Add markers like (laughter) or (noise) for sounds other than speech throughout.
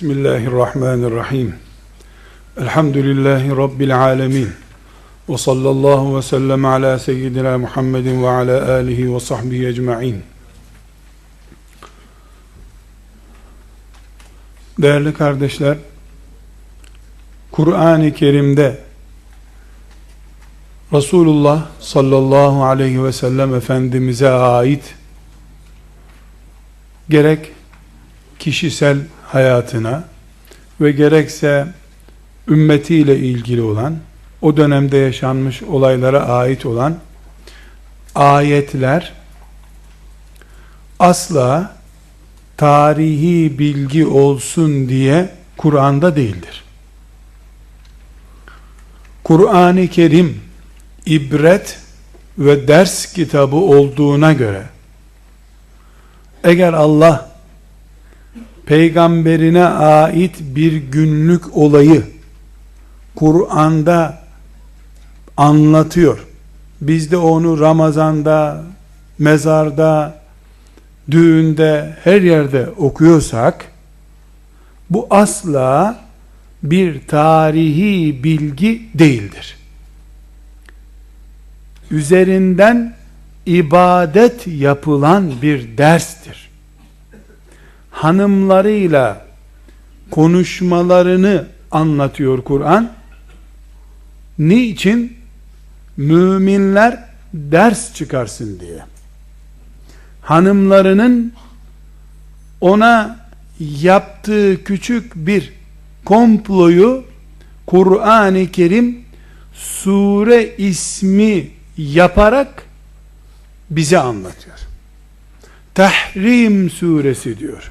Bismillahirrahmanirrahim. Elhamdülillahi Rabbil alemin. Ve sallallahu ve sellem ala seyyidina Muhammedin ve ala alihi ve sahbihi ecma'in. Değerli kardeşler, Kur'an-ı Kerim'de Resulullah sallallahu aleyhi ve sellem Efendimiz'e ait gerek kişisel hayatına ve gerekse ümmetiyle ilgili olan o dönemde yaşanmış olaylara ait olan ayetler asla tarihi bilgi olsun diye Kur'an'da değildir. Kur'an-ı Kerim ibret ve ders kitabı olduğuna göre eğer Allah peygamberine ait bir günlük olayı Kur'an'da anlatıyor. Biz de onu Ramazan'da, mezarda, düğünde, her yerde okuyorsak bu asla bir tarihi bilgi değildir. Üzerinden ibadet yapılan bir derstir. Hanımlarıyla konuşmalarını anlatıyor Kur'an. Niçin? Müminler ders çıkarsın diye. Hanımlarının ona yaptığı küçük bir komployu Kur'an-ı Kerim sure ismi yaparak bize anlatıyor. Tahrim suresi diyor.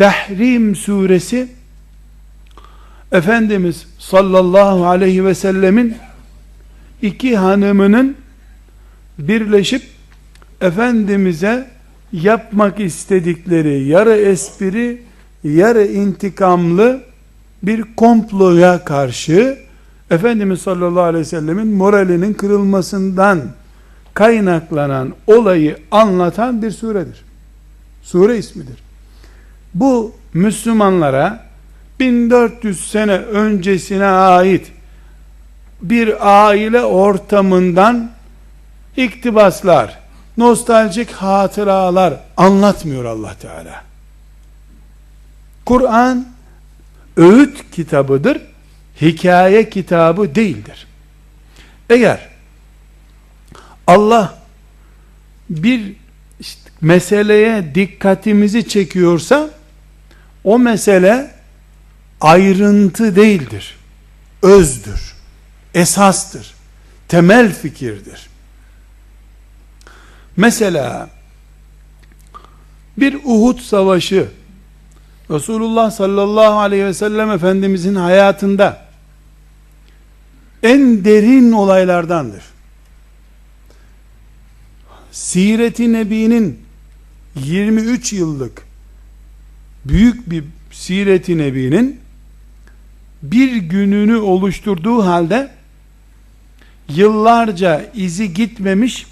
Tahrim suresi Efendimiz sallallahu aleyhi ve sellemin iki hanımının birleşip Efendimiz'e yapmak istedikleri yarı espri, yarı intikamlı bir komploya karşı Efendimiz sallallahu aleyhi ve sellemin moralinin kırılmasından kaynaklanan olayı anlatan bir suredir. Sure ismidir. Bu Müslümanlara 1400 sene öncesine ait bir aile ortamından iktibaslar, nostaljik hatıralar anlatmıyor Allah Teala. Kur'an öğüt kitabıdır, hikaye kitabı değildir. Eğer Allah bir işte meseleye dikkatimizi çekiyorsa o mesele ayrıntı değildir. Özdür. Esastır. Temel fikirdir. Mesela bir Uhud savaşı Resulullah sallallahu aleyhi ve sellem Efendimizin hayatında en derin olaylardandır. Siret-i Nebi'nin 23 yıllık büyük bir Siret-i Nebi'nin bir gününü oluşturduğu halde yıllarca izi gitmemiş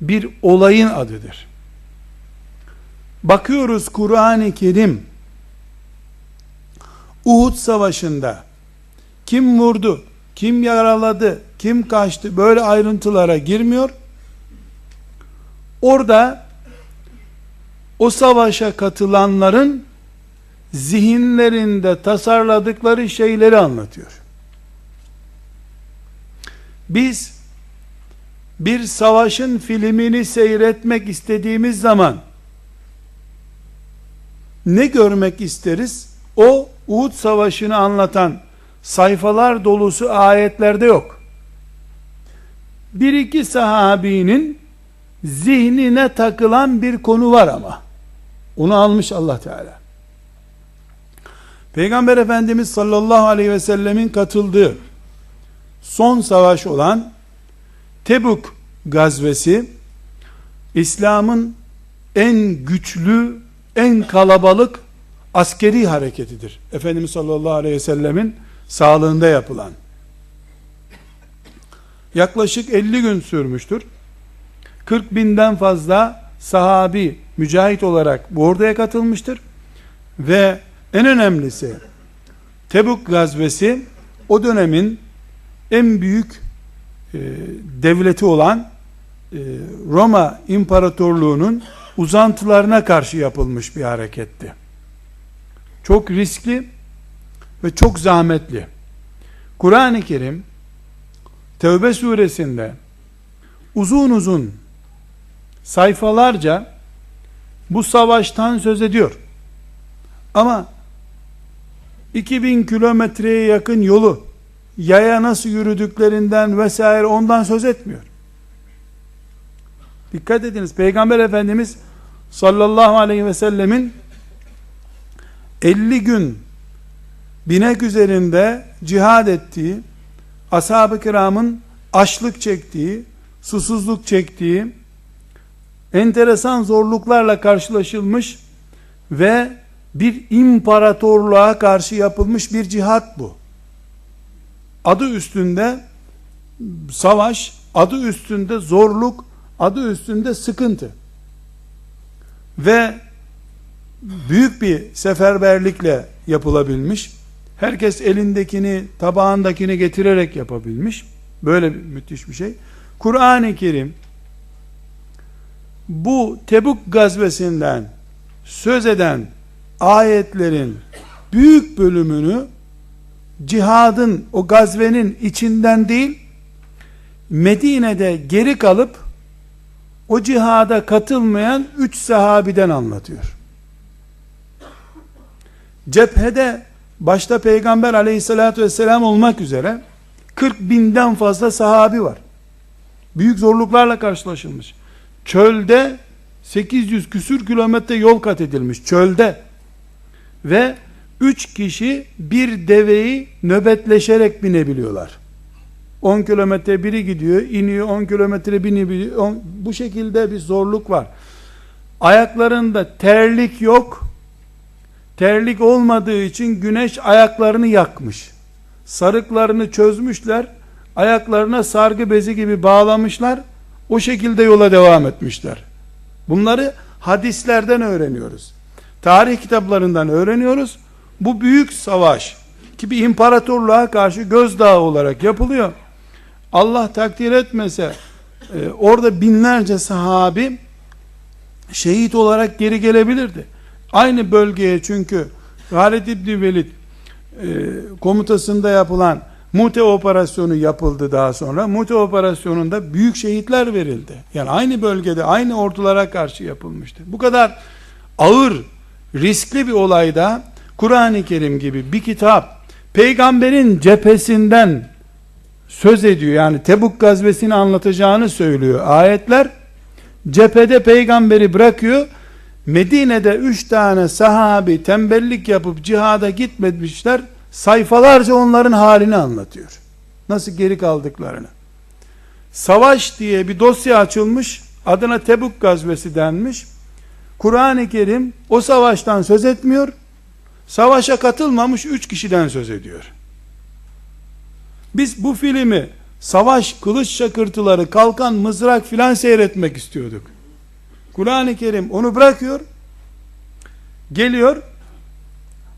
bir olayın adıdır. Bakıyoruz Kur'an-ı Kerim Uhud savaşında kim vurdu, kim yaraladı, kim kaçtı böyle ayrıntılara girmiyor. Orada o savaşa katılanların zihinlerinde tasarladıkları şeyleri anlatıyor. Biz bir savaşın filmini seyretmek istediğimiz zaman ne görmek isteriz? O Uhud savaşını anlatan sayfalar dolusu ayetlerde yok. Bir iki sahabinin zihnine takılan bir konu var ama. Onu almış Allah Teala. Peygamber Efendimiz sallallahu aleyhi ve sellemin katıldığı son savaş olan Tebuk gazvesi İslam'ın en güçlü, en kalabalık askeri hareketidir. Efendimiz sallallahu aleyhi ve sellemin sağlığında yapılan. Yaklaşık 50 gün sürmüştür. 40 binden fazla sahabi mücahit olarak bu orduya katılmıştır. Ve en önemlisi Tebuk gazvesi o dönemin en büyük e, devleti olan e, Roma İmparatorluğu'nun uzantılarına karşı yapılmış bir hareketti. Çok riskli ve çok zahmetli. Kur'an-ı Kerim Tevbe suresinde uzun uzun sayfalarca bu savaştan söz ediyor. Ama 2000 kilometreye yakın yolu yaya nasıl yürüdüklerinden vesaire ondan söz etmiyor. Dikkat ediniz Peygamber Efendimiz sallallahu aleyhi ve sellemin 50 gün binek üzerinde cihad ettiği, ashab-ı kiramın açlık çektiği, susuzluk çektiği, enteresan zorluklarla karşılaşılmış ve bir imparatorluğa karşı yapılmış bir cihat bu. Adı üstünde savaş, adı üstünde zorluk, adı üstünde sıkıntı. Ve büyük bir seferberlikle yapılabilmiş. Herkes elindekini, tabağındakini getirerek yapabilmiş. Böyle bir müthiş bir şey. Kur'an-ı Kerim bu Tebuk gazvesinden söz eden ayetlerin büyük bölümünü cihadın o gazvenin içinden değil Medine'de geri kalıp o cihada katılmayan üç sahabiden anlatıyor. Cephede başta Peygamber aleyhissalatü vesselam olmak üzere 40 binden fazla sahabi var. Büyük zorluklarla karşılaşılmış. Çölde 800 küsür kilometre yol kat edilmiş. Çölde. Ve 3 kişi bir deveyi nöbetleşerek binebiliyorlar. 10 kilometre biri gidiyor, iniyor 10 kilometre biniyor. Bu şekilde bir zorluk var. Ayaklarında terlik yok. Terlik olmadığı için güneş ayaklarını yakmış. Sarıklarını çözmüşler. Ayaklarına sargı bezi gibi bağlamışlar. O şekilde yola devam etmişler. Bunları hadislerden öğreniyoruz. Tarih kitaplarından öğreniyoruz. Bu büyük savaş ki bir imparatorluğa karşı gözdağı olarak yapılıyor. Allah takdir etmese e, orada binlerce sahabi şehit olarak geri gelebilirdi. Aynı bölgeye çünkü Halid İbni Velid e, komutasında yapılan Mute operasyonu yapıldı daha sonra. Mute operasyonunda büyük şehitler verildi. Yani aynı bölgede aynı ordulara karşı yapılmıştı. Bu kadar ağır, riskli bir olayda Kur'an-ı Kerim gibi bir kitap peygamberin cephesinden söz ediyor. Yani Tebuk gazvesini anlatacağını söylüyor. Ayetler cephede peygamberi bırakıyor. Medine'de üç tane sahabi tembellik yapıp cihada gitmemişler. Sayfalarca onların halini anlatıyor. Nasıl geri kaldıklarını. Savaş diye bir dosya açılmış. Adına Tebuk gazvesi denmiş. Kur'an-ı Kerim o savaştan söz etmiyor. Savaşa katılmamış üç kişiden söz ediyor. Biz bu filmi savaş, kılıç şakırtıları, kalkan, mızrak filan seyretmek istiyorduk. Kur'an-ı Kerim onu bırakıyor. Geliyor.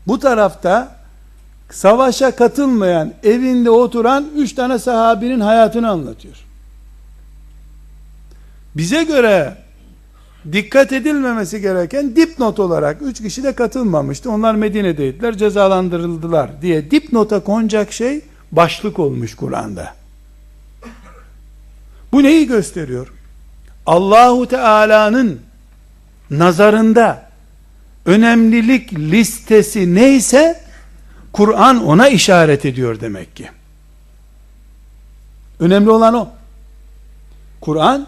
Bu tarafta savaşa katılmayan, evinde oturan üç tane sahabinin hayatını anlatıyor. Bize göre dikkat edilmemesi gereken dipnot olarak üç kişi de katılmamıştı. Onlar Medine'deydiler, cezalandırıldılar diye dipnota konacak şey başlık olmuş Kur'an'da. Bu neyi gösteriyor? Allahu Teala'nın nazarında önemlilik listesi neyse Kur'an ona işaret ediyor demek ki. Önemli olan o. Kur'an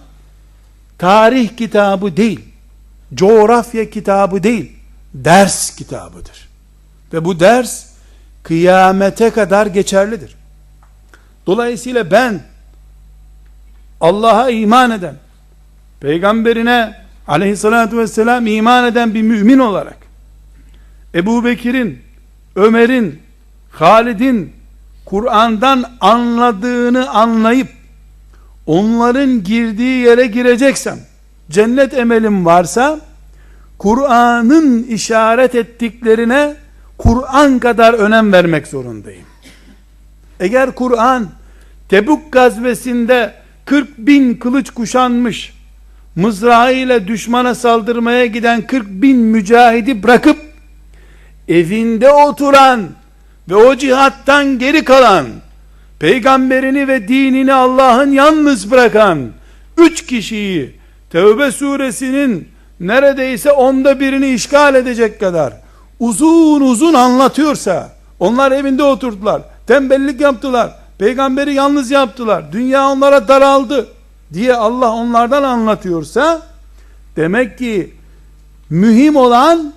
tarih kitabı değil, coğrafya kitabı değil, ders kitabıdır. Ve bu ders kıyamete kadar geçerlidir. Dolayısıyla ben Allah'a iman eden, peygamberine aleyhissalatü vesselam iman eden bir mümin olarak Ebu Bekir'in, Ömer'in, Halid'in Kur'an'dan anladığını anlayıp onların girdiği yere gireceksem cennet emelim varsa Kur'an'ın işaret ettiklerine Kur'an kadar önem vermek zorundayım. Eğer Kur'an Tebuk gazvesinde 40 bin kılıç kuşanmış, mızrağıyla düşmana saldırmaya giden 40 bin mücahidi bırakıp, evinde oturan ve o cihattan geri kalan, peygamberini ve dinini Allah'ın yalnız bırakan, üç kişiyi, Tevbe suresinin neredeyse onda birini işgal edecek kadar, uzun uzun anlatıyorsa, onlar evinde oturdular, tembellik yaptılar, peygamberi yalnız yaptılar, dünya onlara daraldı diye Allah onlardan anlatıyorsa, demek ki mühim olan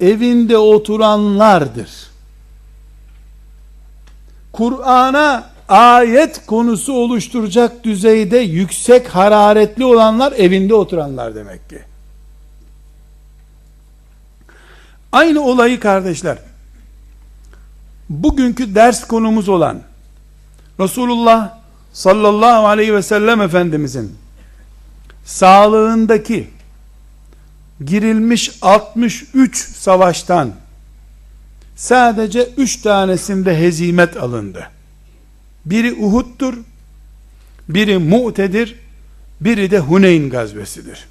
evinde oturanlardır. Kur'an'a ayet konusu oluşturacak düzeyde yüksek hararetli olanlar evinde oturanlar demek ki. Aynı olayı kardeşler, bugünkü ders konumuz olan Resulullah sallallahu aleyhi ve sellem Efendimizin sağlığındaki girilmiş 63 savaştan sadece 3 tanesinde hezimet alındı. Biri Uhud'dur, biri Mu'tedir, biri de Huneyn gazvesidir.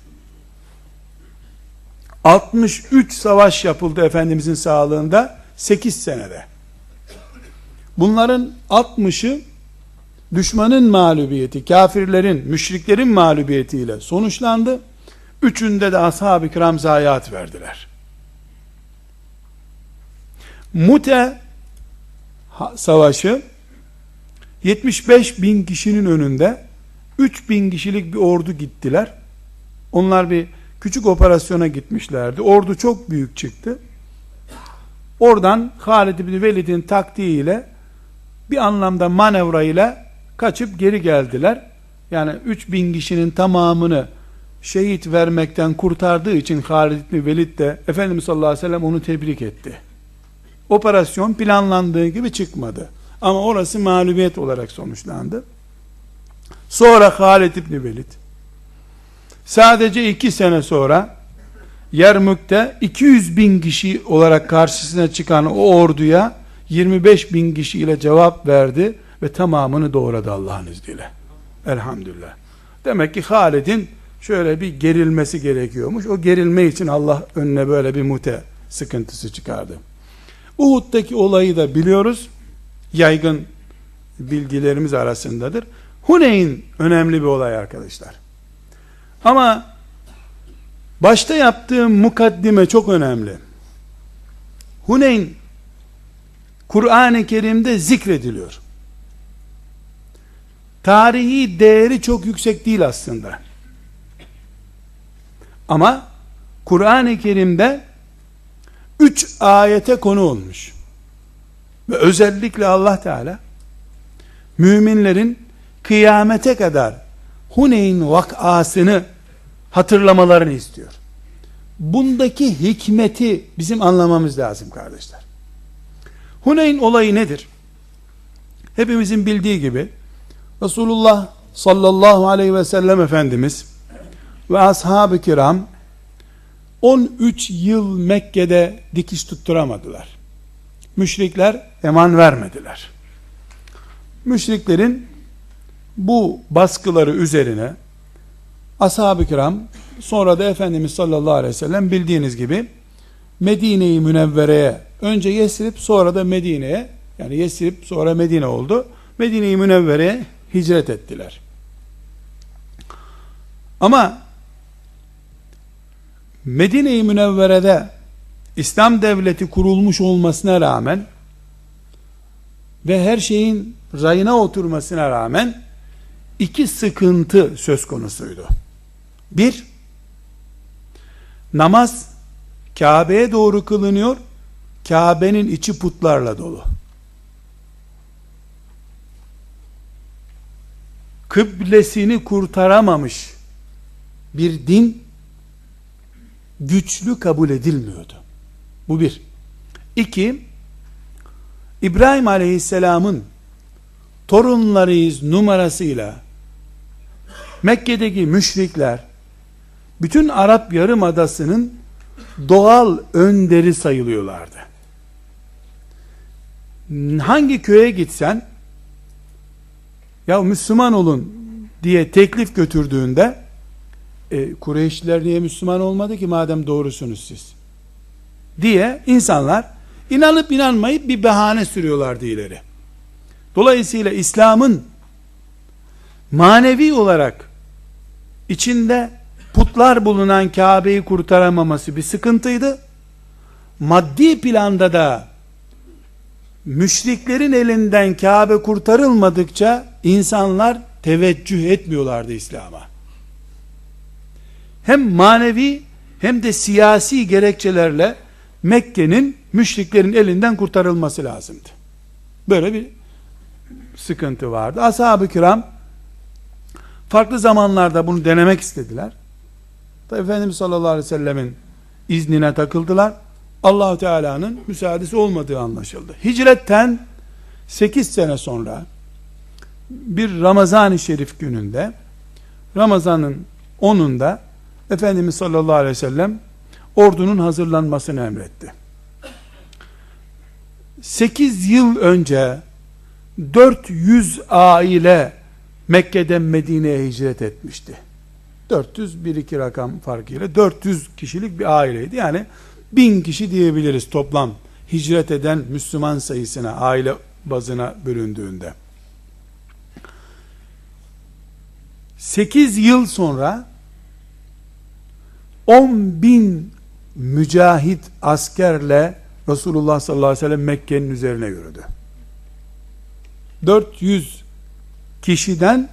63 savaş yapıldı Efendimizin sağlığında 8 senede. Bunların 60'ı düşmanın mağlubiyeti, kafirlerin, müşriklerin mağlubiyetiyle sonuçlandı. Üçünde de ashab-ı kiram zayiat verdiler. Mute savaşı 75 bin kişinin önünde 3 bin kişilik bir ordu gittiler. Onlar bir küçük operasyona gitmişlerdi. Ordu çok büyük çıktı. Oradan Halid bin Velid'in taktiğiyle bir anlamda manevra ile kaçıp geri geldiler. Yani 3 bin kişinin tamamını şehit vermekten kurtardığı için Halid bin Velid de Efendimiz sallallahu aleyhi ve sellem onu tebrik etti. Operasyon planlandığı gibi çıkmadı. Ama orası mağlubiyet olarak sonuçlandı. Sonra Halid İbni Velid sadece iki sene sonra Yermük'te 200 bin kişi olarak karşısına çıkan o orduya 25 bin kişi ile cevap verdi ve tamamını doğradı Allah'ın izniyle. Elhamdülillah. Demek ki Halid'in şöyle bir gerilmesi gerekiyormuş. O gerilme için Allah önüne böyle bir mute sıkıntısı çıkardı. Uhud'daki olayı da biliyoruz. Yaygın bilgilerimiz arasındadır. Huneyn önemli bir olay arkadaşlar. Ama başta yaptığım mukaddime çok önemli. Huneyn Kur'an-ı Kerim'de zikrediliyor. Tarihi değeri çok yüksek değil aslında. Ama Kur'an-ı Kerim'de üç ayete konu olmuş. Ve özellikle Allah Teala müminlerin kıyamete kadar Huneyn vakasını hatırlamalarını istiyor. Bundaki hikmeti bizim anlamamız lazım kardeşler. Huneyn olayı nedir? Hepimizin bildiği gibi Resulullah sallallahu aleyhi ve sellem Efendimiz ve ashab-ı kiram 13 yıl Mekke'de dikiş tutturamadılar. Müşrikler eman vermediler. Müşriklerin bu baskıları üzerine ashab-ı kiram sonra da Efendimiz sallallahu aleyhi ve sellem bildiğiniz gibi Medine-i Münevvere'ye önce Yesrib sonra da Medine'ye yani Yesrib sonra Medine oldu. Medine-i Münevvere'ye hicret ettiler. Ama Medine-i Münevvere'de İslam devleti kurulmuş olmasına rağmen ve her şeyin rayına oturmasına rağmen iki sıkıntı söz konusuydu. Bir, namaz Kabe'ye doğru kılınıyor, Kabe'nin içi putlarla dolu. Kıblesini kurtaramamış bir din güçlü kabul edilmiyordu. Bu bir. İki, İbrahim Aleyhisselam'ın torunlarıyız numarasıyla Mekke'deki müşrikler bütün Arap Yarımadası'nın doğal önderi sayılıyorlardı. Hangi köye gitsen ya Müslüman olun diye teklif götürdüğünde e, Kureyşliler niye Müslüman olmadı ki madem doğrusunuz siz diye insanlar inanıp inanmayıp bir bahane sürüyorlardı ileri. Dolayısıyla İslam'ın manevi olarak içinde putlar bulunan Kabe'yi kurtaramaması bir sıkıntıydı. Maddi planda da müşriklerin elinden Kabe kurtarılmadıkça insanlar teveccüh etmiyorlardı İslam'a. Hem manevi hem de siyasi gerekçelerle Mekke'nin müşriklerin elinden kurtarılması lazımdı. Böyle bir sıkıntı vardı. Ashab-ı kiram farklı zamanlarda bunu denemek istediler. Efendimiz sallallahu aleyhi ve sellemin iznine takıldılar. Allahu Teala'nın müsaadesi olmadığı anlaşıldı. Hicretten 8 sene sonra bir Ramazan-ı Şerif gününde Ramazan'ın 10'unda Efendimiz sallallahu aleyhi ve sellem ordunun hazırlanmasını emretti. 8 yıl önce 400 aile Mekke'den Medine'ye hicret etmişti. 400 bir iki rakam farkıyla 400 kişilik bir aileydi. Yani bin kişi diyebiliriz toplam hicret eden Müslüman sayısına aile bazına bölündüğünde. 8 yıl sonra 10 bin mücahit askerle Resulullah sallallahu aleyhi ve sellem Mekke'nin üzerine yürüdü. 400 kişiden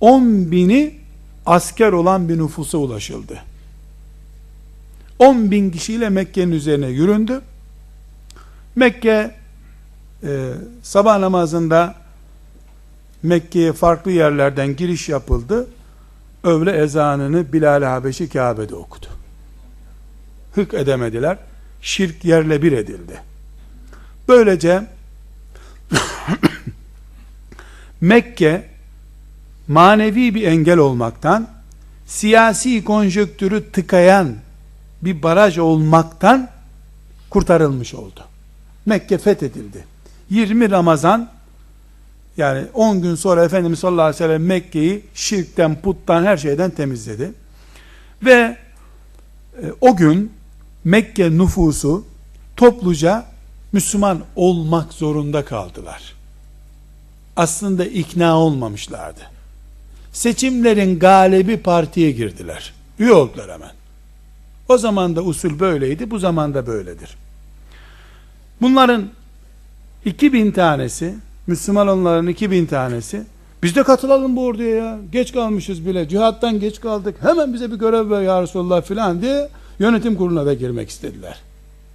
10 bini asker olan bir nüfusa ulaşıldı. 10 bin kişiyle Mekke'nin üzerine yüründü. Mekke e, sabah namazında Mekke'ye farklı yerlerden giriş yapıldı. Öğle ezanını Bilal Habeşi Kabe'de okudu. Hık edemediler. Şirk yerle bir edildi. Böylece (coughs) Mekke manevi bir engel olmaktan siyasi konjöktürü tıkayan bir baraj olmaktan kurtarılmış oldu. Mekke fethedildi. 20 Ramazan yani 10 gün sonra Efendimiz sallallahu aleyhi ve sellem Mekke'yi şirkten, puttan, her şeyden temizledi. Ve e, o gün Mekke nüfusu topluca Müslüman olmak zorunda kaldılar. Aslında ikna olmamışlardı. Seçimlerin galibi partiye girdiler. Üye oldular hemen. O zaman da usul böyleydi, bu zaman da böyledir. Bunların 2000 tanesi, Müslüman onların 2000 tanesi, biz de katılalım bu orduya ya, geç kalmışız bile, cihattan geç kaldık, hemen bize bir görev ver ya Resulullah filan diye yönetim kuruluna da girmek istediler.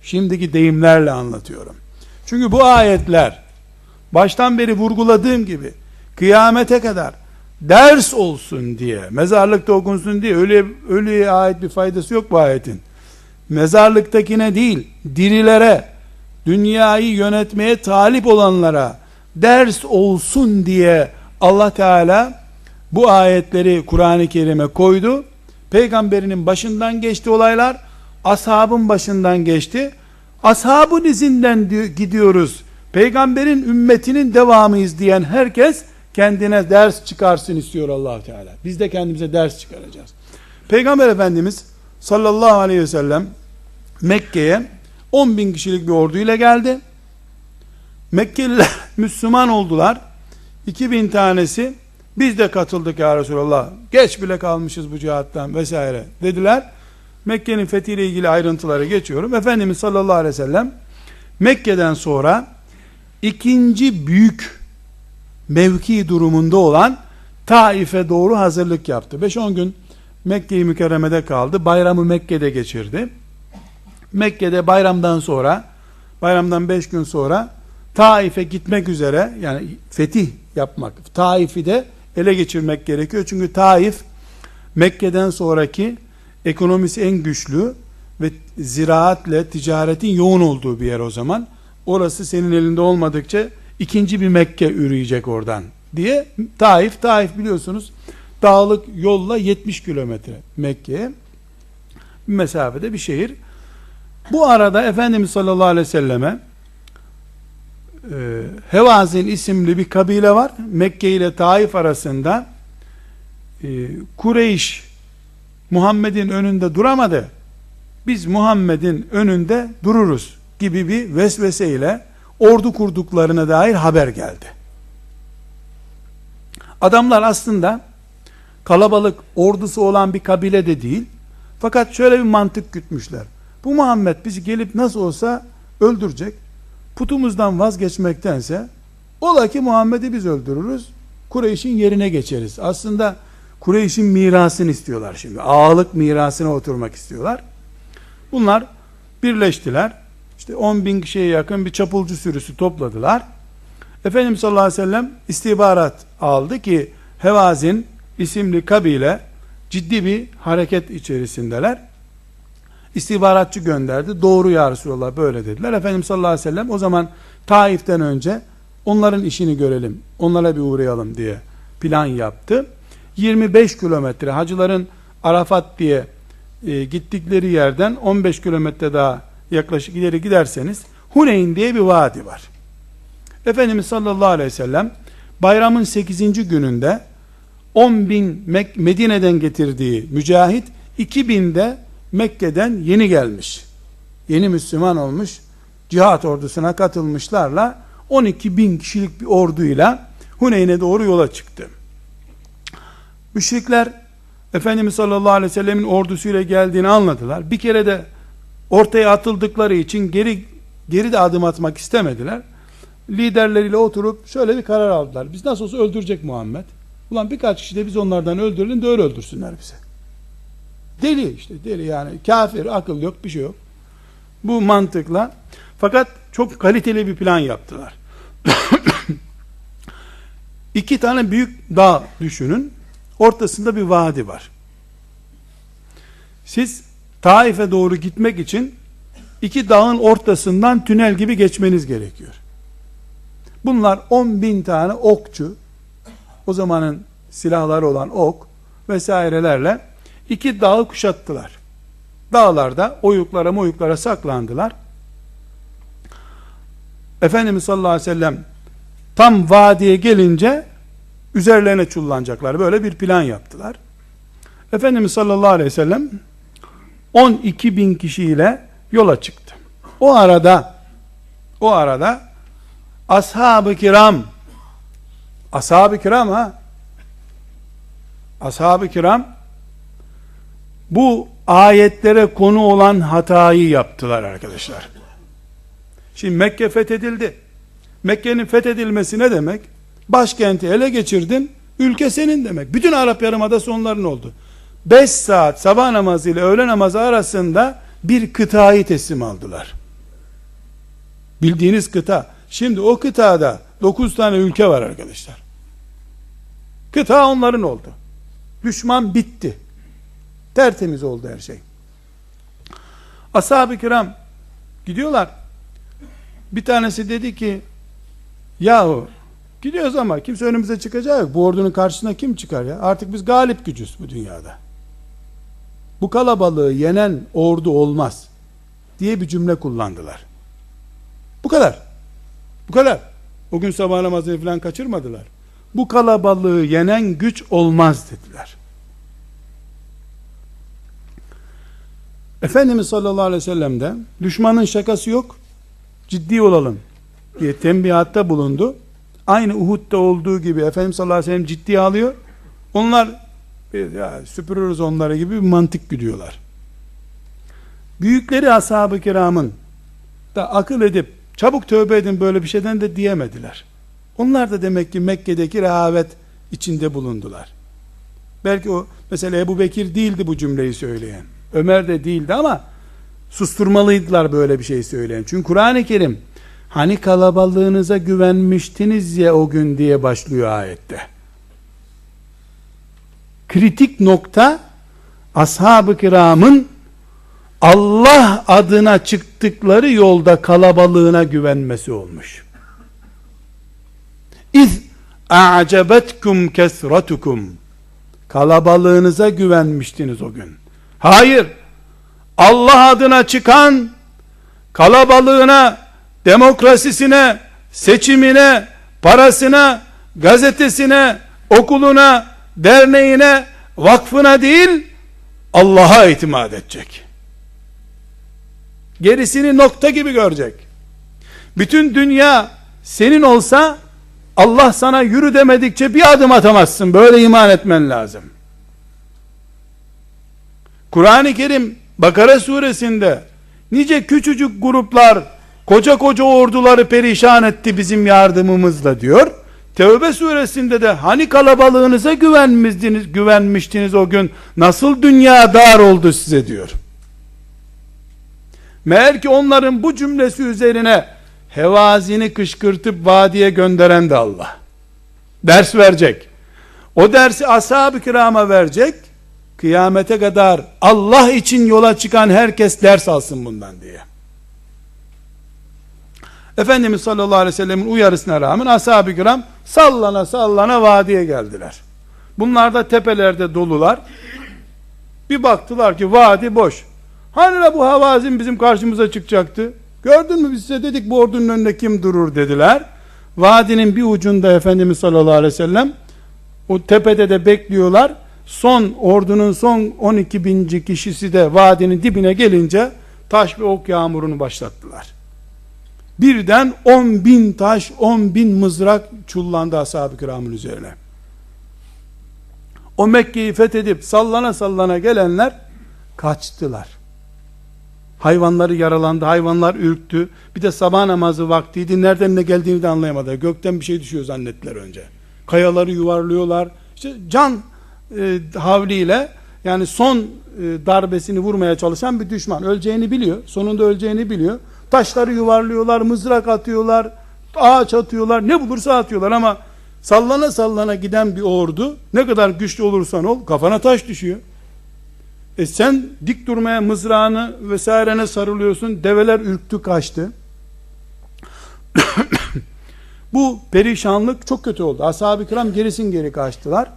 Şimdiki deyimlerle anlatıyorum. Çünkü bu ayetler, baştan beri vurguladığım gibi, kıyamete kadar, ders olsun diye, mezarlıkta okunsun diye öyle ölüye ait bir faydası yok bu ayetin. Mezarlıktakine değil, dirilere, dünyayı yönetmeye talip olanlara ders olsun diye Allah Teala bu ayetleri Kur'an-ı Kerim'e koydu. Peygamberinin başından geçti olaylar, ashabın başından geçti. Ashabın izinden gidiyoruz. Peygamberin ümmetinin devamıyız diyen herkes kendine ders çıkarsın istiyor allah Teala. Biz de kendimize ders çıkaracağız. Peygamber Efendimiz sallallahu aleyhi ve sellem Mekke'ye 10 bin kişilik bir orduyla geldi. Mekkeliler (laughs) Müslüman oldular. 2000 tanesi biz de katıldık ya Resulallah. Geç bile kalmışız bu cihattan vesaire dediler. Mekke'nin fethiyle ilgili ayrıntılara geçiyorum. Efendimiz sallallahu aleyhi ve sellem Mekke'den sonra ikinci büyük mevki durumunda olan Taif'e doğru hazırlık yaptı. 5-10 gün Mekke-i Mükerreme'de kaldı. Bayramı Mekke'de geçirdi. Mekke'de bayramdan sonra bayramdan 5 gün sonra Taif'e gitmek üzere yani fetih yapmak, Taif'i de ele geçirmek gerekiyor. Çünkü Taif Mekke'den sonraki ekonomisi en güçlü ve ziraatle ticaretin yoğun olduğu bir yer o zaman. Orası senin elinde olmadıkça ikinci bir Mekke üreyecek oradan diye Taif, Taif biliyorsunuz dağlık yolla 70 kilometre Mekke'ye mesafede bir şehir. Bu arada Efendimiz sallallahu aleyhi ve selleme e, Hevazin isimli bir kabile var. Mekke ile Taif arasında e, Kureyş Muhammed'in önünde duramadı. Biz Muhammed'in önünde dururuz gibi bir vesvese ile ordu kurduklarına dair haber geldi. Adamlar aslında kalabalık ordusu olan bir kabile de değil. Fakat şöyle bir mantık gütmüşler. Bu Muhammed bizi gelip nasıl olsa öldürecek. Putumuzdan vazgeçmektense ola ki Muhammed'i biz öldürürüz. Kureyş'in yerine geçeriz. Aslında Kureyş'in mirasını istiyorlar şimdi. Ağalık mirasına oturmak istiyorlar. Bunlar birleştiler. İşte 10 bin kişiye yakın bir çapulcu sürüsü topladılar. Efendimiz sallallahu aleyhi ve sellem istihbarat aldı ki Hevazin isimli kabile ciddi bir hareket içerisindeler. İstihbaratçı gönderdi. Doğru ya Resulallah böyle dediler. Efendimiz sallallahu aleyhi ve sellem o zaman Taif'ten önce onların işini görelim. Onlara bir uğrayalım diye plan yaptı. 25 kilometre hacıların Arafat diye e, gittikleri yerden 15 kilometre daha yaklaşık ileri giderseniz Huneyn diye bir vadi var. Efendimiz sallallahu aleyhi ve sellem bayramın 8. gününde 10 bin Medine'den getirdiği mücahit 2000 de Mekke'den yeni gelmiş. Yeni Müslüman olmuş. Cihat ordusuna katılmışlarla 12 bin kişilik bir orduyla Huneyn'e doğru yola çıktı. Müşrikler Efendimiz sallallahu aleyhi ve sellemin ordusuyla geldiğini anladılar. Bir kere de ortaya atıldıkları için geri geri de adım atmak istemediler. Liderleriyle oturup şöyle bir karar aldılar. Biz nasıl olsa öldürecek Muhammed. Ulan birkaç kişi de biz onlardan öldürelim de öyle öldürsünler bize. Deli işte deli yani kafir akıl yok bir şey yok. Bu mantıkla fakat çok kaliteli bir plan yaptılar. (coughs) İki tane büyük dağ düşünün. Ortasında bir vadi var. Siz Taif'e doğru gitmek için iki dağın ortasından tünel gibi geçmeniz gerekiyor. Bunlar 10 bin tane okçu, o zamanın silahları olan ok vesairelerle iki dağı kuşattılar. Dağlarda oyuklara moyuklara saklandılar. Efendimiz sallallahu aleyhi ve sellem tam vadiye gelince üzerlerine çullanacaklar. Böyle bir plan yaptılar. Efendimiz sallallahu aleyhi ve sellem 12 bin kişiyle yola çıktı. O arada o arada ashab-ı kiram ashab-ı kiram ha ashab-ı kiram bu ayetlere konu olan hatayı yaptılar arkadaşlar. Şimdi Mekke fethedildi. Mekke'nin fethedilmesi ne demek? Başkenti ele geçirdin, ülke senin demek. Bütün Arap Yarımadası onların oldu. 5 saat sabah namazı ile öğle namazı arasında bir kıtayı teslim aldılar. Bildiğiniz kıta. Şimdi o kıtada 9 tane ülke var arkadaşlar. Kıta onların oldu. Düşman bitti. Tertemiz oldu her şey. Ashab-ı kiram gidiyorlar. Bir tanesi dedi ki yahu gidiyoruz ama kimse önümüze çıkacak yok. Bu ordunun karşısına kim çıkar ya? Artık biz galip gücüz bu dünyada. Bu kalabalığı yenen ordu olmaz diye bir cümle kullandılar. Bu kadar. Bu kadar. O gün sabah namazını falan kaçırmadılar. Bu kalabalığı yenen güç olmaz dediler. Efendimiz sallallahu aleyhi ve sellem de düşmanın şakası yok, ciddi olalım diye tembihatta bulundu. Aynı Uhud'da olduğu gibi Efendimiz sallallahu aleyhi ve sellem ciddiye alıyor. Onlar ya süpürürüz onları gibi bir mantık gidiyorlar. Büyükleri ashab-ı kiramın da akıl edip çabuk tövbe edin böyle bir şeyden de diyemediler. Onlar da demek ki Mekke'deki rehavet içinde bulundular. Belki o mesela Ebu Bekir değildi bu cümleyi söyleyen. Ömer de değildi ama susturmalıydılar böyle bir şey söyleyen. Çünkü Kur'an-ı Kerim hani kalabalığınıza güvenmiştiniz ya o gün diye başlıyor ayette. Kritik nokta ashab-ı kiramın Allah adına çıktıkları yolda kalabalığına güvenmesi olmuş. İz a'cebetkum kesratukum kalabalığınıza güvenmiştiniz o gün. Hayır. Allah adına çıkan kalabalığına, demokrasisine, seçimine, parasına, gazetesine, okuluna, derneğine, vakfına değil, Allah'a itimat edecek. Gerisini nokta gibi görecek. Bütün dünya senin olsa Allah sana yürü demedikçe bir adım atamazsın. Böyle iman etmen lazım. Kur'an-ı Kerim Bakara suresinde nice küçücük gruplar koca koca orduları perişan etti bizim yardımımızla diyor. Tevbe suresinde de hani kalabalığınıza güvenmiştiniz, güvenmiştiniz o gün nasıl dünya dar oldu size diyor. Meğer ki onların bu cümlesi üzerine hevazini kışkırtıp vadiye gönderen de Allah. Ders verecek. O dersi ashab-ı kirama verecek. Kıyamete kadar Allah için yola çıkan herkes ders alsın bundan diye. Efendimiz sallallahu aleyhi ve sellemin uyarısına rağmen ashab-ı kiram sallana sallana vadiye geldiler. Bunlar da tepelerde dolular. Bir baktılar ki vadi boş. Hani bu havazin bizim karşımıza çıkacaktı? Gördün mü biz size dedik bu ordunun önünde kim durur dediler. Vadinin bir ucunda Efendimiz sallallahu aleyhi ve sellem o tepede de bekliyorlar. Son ordunun son 12 binci kişisi de vadinin dibine gelince taş ve ok yağmurunu başlattılar. Birden 10 bin taş, 10 bin mızrak çullandı ashab-ı kiramın üzerine. O Mekke'yi fethedip sallana sallana gelenler kaçtılar. Hayvanları yaralandı, hayvanlar ürktü. Bir de sabah namazı vaktiydi. Nereden ne geldiğini de anlayamadılar. Gökten bir şey düşüyor zannettiler önce. Kayaları yuvarlıyorlar. İşte can e, havliyle yani son e, darbesini vurmaya çalışan bir düşman. Öleceğini biliyor. Sonunda öleceğini biliyor. Taşları yuvarlıyorlar, mızrak atıyorlar, ağaç atıyorlar, ne bulursa atıyorlar ama sallana sallana giden bir ordu ne kadar güçlü olursan ol kafana taş düşüyor. E sen dik durmaya mızrağını vesairene sarılıyorsun. Develer ürktü kaçtı. (coughs) Bu perişanlık çok kötü oldu. Ashab-ı kiram gerisin geri kaçtılar.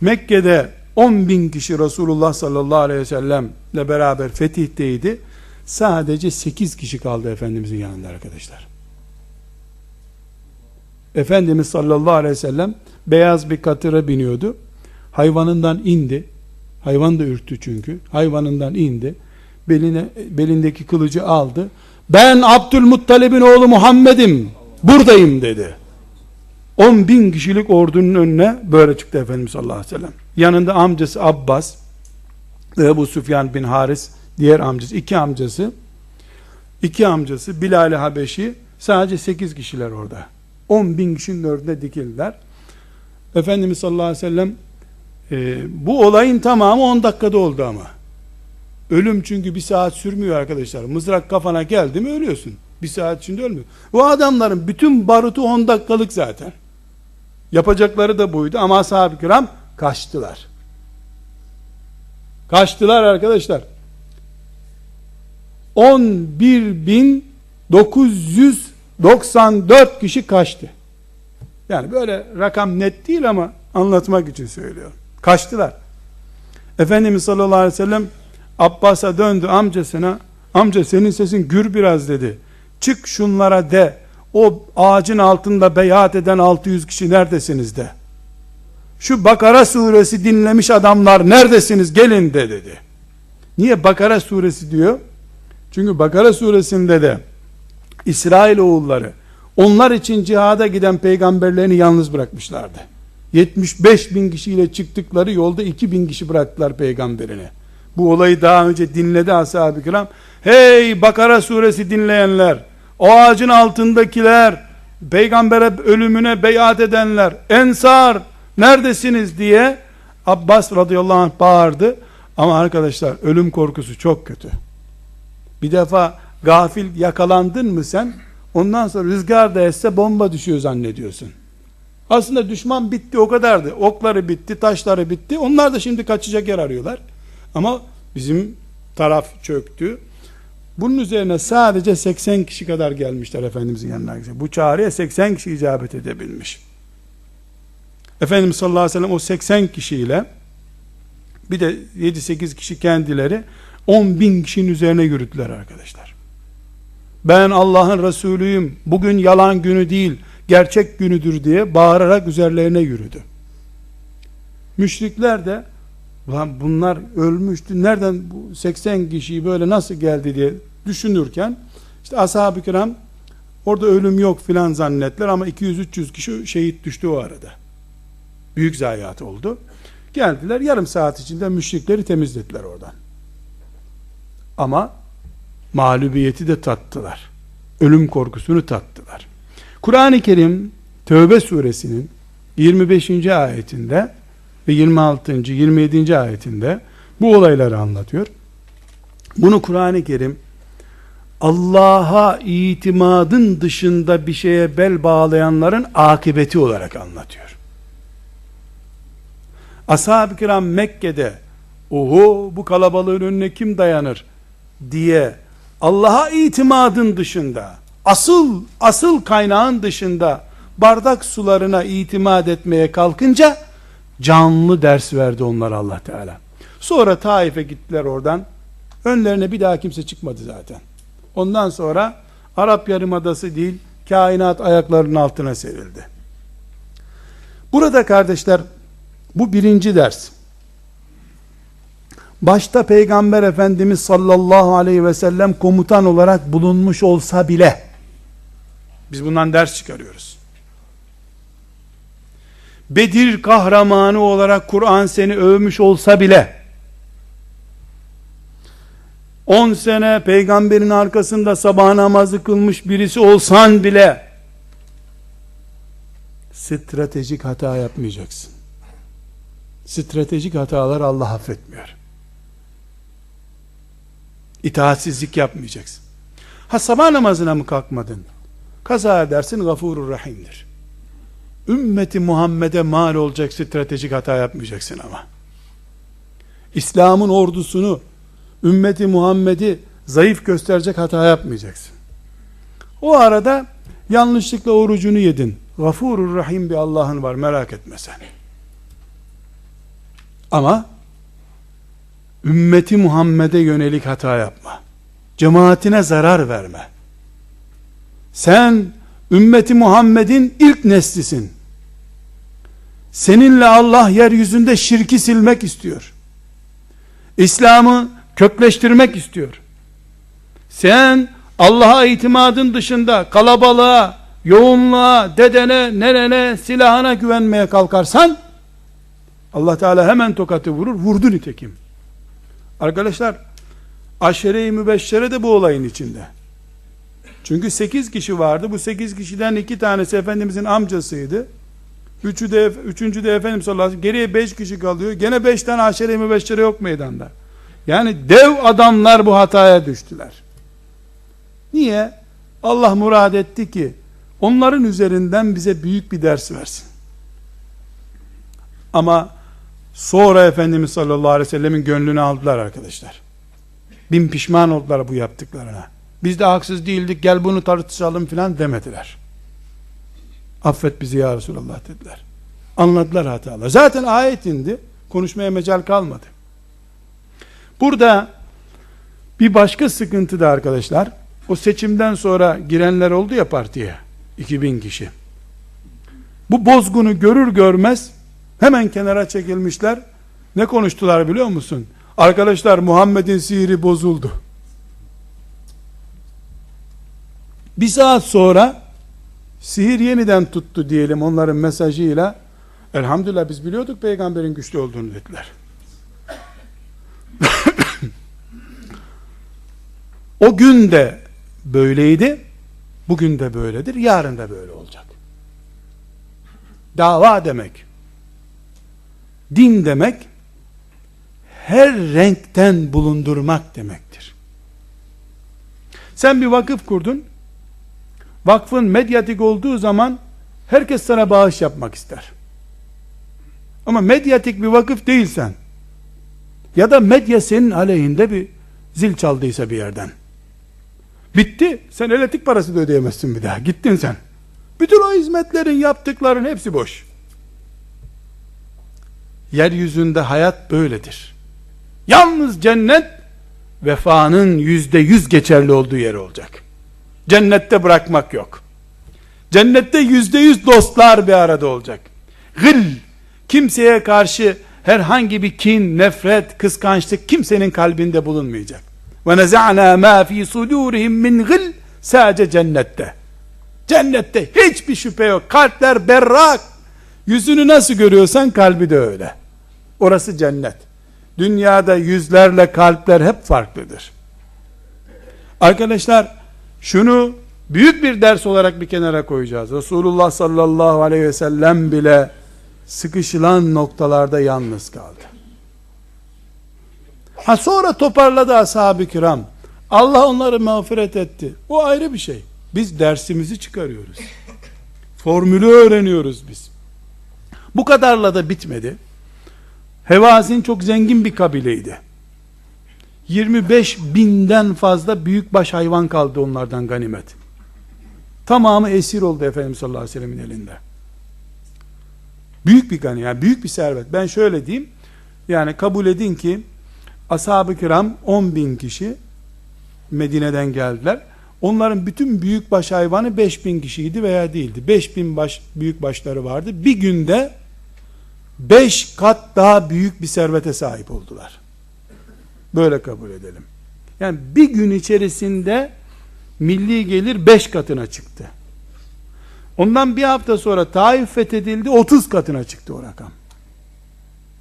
Mekke'de 10 bin kişi Resulullah sallallahu aleyhi ve sellemle beraber fetihteydi. Sadece 8 kişi kaldı Efendimizin yanında arkadaşlar. Efendimiz sallallahu aleyhi ve sellem beyaz bir katıra biniyordu. Hayvanından indi. Hayvan da ürktü çünkü. Hayvanından indi. Beline, belindeki kılıcı aldı. Ben Abdülmuttalib'in oğlu Muhammed'im. Buradayım dedi. 10 bin kişilik ordunun önüne böyle çıktı Efendimiz sallallahu aleyhi ve sellem. Yanında amcası Abbas, Ebu Süfyan bin Haris, diğer amcası, iki amcası, iki amcası Bilal-i Habeşi, sadece 8 kişiler orada. 10 bin kişinin önünde dikildiler. Efendimiz sallallahu aleyhi ve sellem e, bu olayın tamamı 10 dakikada oldu ama. Ölüm çünkü bir saat sürmüyor arkadaşlar. Mızrak kafana geldi mi ölüyorsun. Bir saat içinde ölmüyor. Bu adamların bütün barutu 10 dakikalık zaten. Yapacakları da buydu ama ashab-ı kiram kaçtılar. Kaçtılar arkadaşlar. 11.994 kişi kaçtı. Yani böyle rakam net değil ama anlatmak için söylüyorum. Kaçtılar. Efendimiz sallallahu aleyhi ve sellem Abbas'a döndü amcasına. Amca senin sesin gür biraz dedi. Çık şunlara de. O ağacın altında beyat eden 600 kişi neredesiniz de. Şu Bakara suresi dinlemiş adamlar neredesiniz gelin de dedi. Niye Bakara suresi diyor? Çünkü Bakara suresinde de İsrail oğulları onlar için cihada giden peygamberlerini yalnız bırakmışlardı. 75 bin kişiyle çıktıkları yolda 2 bin kişi bıraktılar peygamberini. Bu olayı daha önce dinledi ashab-ı kiram. Hey Bakara suresi dinleyenler, o ağacın altındakiler, peygambere ölümüne beyat edenler, ensar neredesiniz diye Abbas radıyallahu anh bağırdı. Ama arkadaşlar ölüm korkusu çok kötü. Bir defa gafil yakalandın mı sen? Ondan sonra rüzgar da esse bomba düşüyor zannediyorsun. Aslında düşman bitti o kadardı. Okları bitti, taşları bitti. Onlar da şimdi kaçacak yer arıyorlar. Ama bizim taraf çöktü. Bunun üzerine sadece 80 kişi kadar gelmişler Efendimizin yanına. Bu çağrıya 80 kişi icabet edebilmiş. Efendimiz sallallahu aleyhi ve sellem o 80 kişiyle bir de 7-8 kişi kendileri 10 bin kişinin üzerine yürüdüler arkadaşlar. ben Allah'ın Resulüyüm, bugün yalan günü değil, gerçek günüdür diye bağırarak üzerlerine yürüdü. Müşrikler de Ulan bunlar ölmüştü. Nereden bu 80 kişiyi böyle nasıl geldi diye düşünürken işte ashab-ı kiram orada ölüm yok filan zannettiler ama 200-300 kişi şehit düştü o arada. Büyük zayiat oldu. Geldiler yarım saat içinde müşrikleri temizlediler oradan. Ama mağlubiyeti de tattılar. Ölüm korkusunu tattılar. Kur'an-ı Kerim Tövbe suresinin 25. ayetinde ve 26. 27. ayetinde bu olayları anlatıyor. Bunu Kur'an-ı Kerim Allah'a itimadın dışında bir şeye bel bağlayanların akıbeti olarak anlatıyor. Ashab-ı kiram Mekke'de oho bu kalabalığın önüne kim dayanır diye Allah'a itimadın dışında asıl asıl kaynağın dışında bardak sularına itimat etmeye kalkınca canlı ders verdi onlara Allah Teala. Sonra Taif'e gittiler oradan. Önlerine bir daha kimse çıkmadı zaten. Ondan sonra Arap Yarımadası değil, kainat ayaklarının altına serildi. Burada kardeşler, bu birinci ders. Başta Peygamber Efendimiz sallallahu aleyhi ve sellem komutan olarak bulunmuş olsa bile, biz bundan ders çıkarıyoruz. Bedir kahramanı olarak Kur'an seni övmüş olsa bile 10 sene peygamberin arkasında sabah namazı kılmış birisi olsan bile stratejik hata yapmayacaksın. Stratejik hatalar Allah affetmiyor. İtaatsizlik yapmayacaksın. Ha sabah namazına mı kalkmadın? Kaza edersin gafurur rahimdir ümmeti Muhammed'e mal olacak stratejik hata yapmayacaksın ama. İslam'ın ordusunu, ümmeti Muhammed'i zayıf gösterecek hata yapmayacaksın. O arada yanlışlıkla orucunu yedin. Gafurur Rahim bir Allah'ın var merak etme sen. Ama ümmeti Muhammed'e yönelik hata yapma. Cemaatine zarar verme. Sen ümmeti Muhammed'in ilk neslisin. Seninle Allah yeryüzünde şirki silmek istiyor. İslam'ı kökleştirmek istiyor. Sen Allah'a itimadın dışında kalabalığa, yoğunluğa, dedene, nerene, silahına güvenmeye kalkarsan Allah Teala hemen tokatı vurur. Vurdu nitekim. Arkadaşlar aşere-i mübeşşere de bu olayın içinde. Çünkü sekiz kişi vardı. Bu sekiz kişiden iki tanesi Efendimizin amcasıydı. Üçü de, üçüncü de Efendimiz sallallahu aleyhi ve sellem, geriye beş kişi kalıyor. Gene beş tane aşere-i mübeşşere yok meydanda. Yani dev adamlar bu hataya düştüler. Niye? Allah murad etti ki, onların üzerinden bize büyük bir ders versin. Ama sonra Efendimiz sallallahu aleyhi ve sellemin gönlünü aldılar arkadaşlar. Bin pişman oldular bu yaptıklarına. Biz de haksız değildik gel bunu tartışalım filan demediler. Affet bizi ya Resulallah dediler. Anladılar hatalar. Zaten ayet indi. Konuşmaya mecal kalmadı. Burada bir başka sıkıntı da arkadaşlar. O seçimden sonra girenler oldu ya partiye. 2000 kişi. Bu bozgunu görür görmez hemen kenara çekilmişler. Ne konuştular biliyor musun? Arkadaşlar Muhammed'in sihiri bozuldu. Bir saat sonra sihir yeniden tuttu diyelim onların mesajıyla. Elhamdülillah biz biliyorduk peygamberin güçlü olduğunu dediler. (coughs) O gün de böyleydi bugün de böyledir yarın da böyle olacak. Dava demek din demek her renkten bulundurmak demektir. Sen bir vakıf kurdun vakfın medyatik olduğu zaman herkes sana bağış yapmak ister. Ama medyatik bir vakıf değilsen ya da medya senin aleyhinde bir zil çaldıysa bir yerden bitti. Sen elektrik parası da ödeyemezsin bir daha. Gittin sen. Bütün o hizmetlerin yaptıkların hepsi boş. Yeryüzünde hayat böyledir. Yalnız cennet vefanın yüzde yüz geçerli olduğu yer olacak. Cennette bırakmak yok. Cennette yüzde yüz dostlar bir arada olacak. Gıl, kimseye karşı herhangi bir kin, nefret, kıskançlık kimsenin kalbinde bulunmayacak. Ve neza'na ma fi sudurihim min gıl sadece cennette. Cennette hiçbir şüphe yok. Kalpler berrak. Yüzünü nasıl görüyorsan kalbi de öyle. Orası cennet. Dünyada yüzlerle kalpler hep farklıdır. Arkadaşlar şunu büyük bir ders olarak bir kenara koyacağız. Resulullah sallallahu aleyhi ve sellem bile sıkışılan noktalarda yalnız kaldı. Ha sonra toparladı ashab-ı kiram. Allah onları mağfiret etti. O ayrı bir şey. Biz dersimizi çıkarıyoruz. Formülü öğreniyoruz biz. Bu kadarla da bitmedi. Hevazin çok zengin bir kabileydi. 25 binden fazla büyükbaş hayvan kaldı onlardan ganimet. Tamamı esir oldu Efendimiz sallallahu aleyhi ve sellemin elinde. Büyük bir gani, yani büyük bir servet. Ben şöyle diyeyim, yani kabul edin ki, ashab-ı kiram 10 bin kişi Medine'den geldiler. Onların bütün büyük baş hayvanı 5 bin kişiydi veya değildi. 5 bin baş, büyük başları vardı. Bir günde 5 kat daha büyük bir servete sahip oldular. Böyle kabul edelim. Yani bir gün içerisinde milli gelir 5 katına çıktı. Ondan bir hafta sonra Taif fethedildi 30 katına çıktı o rakam.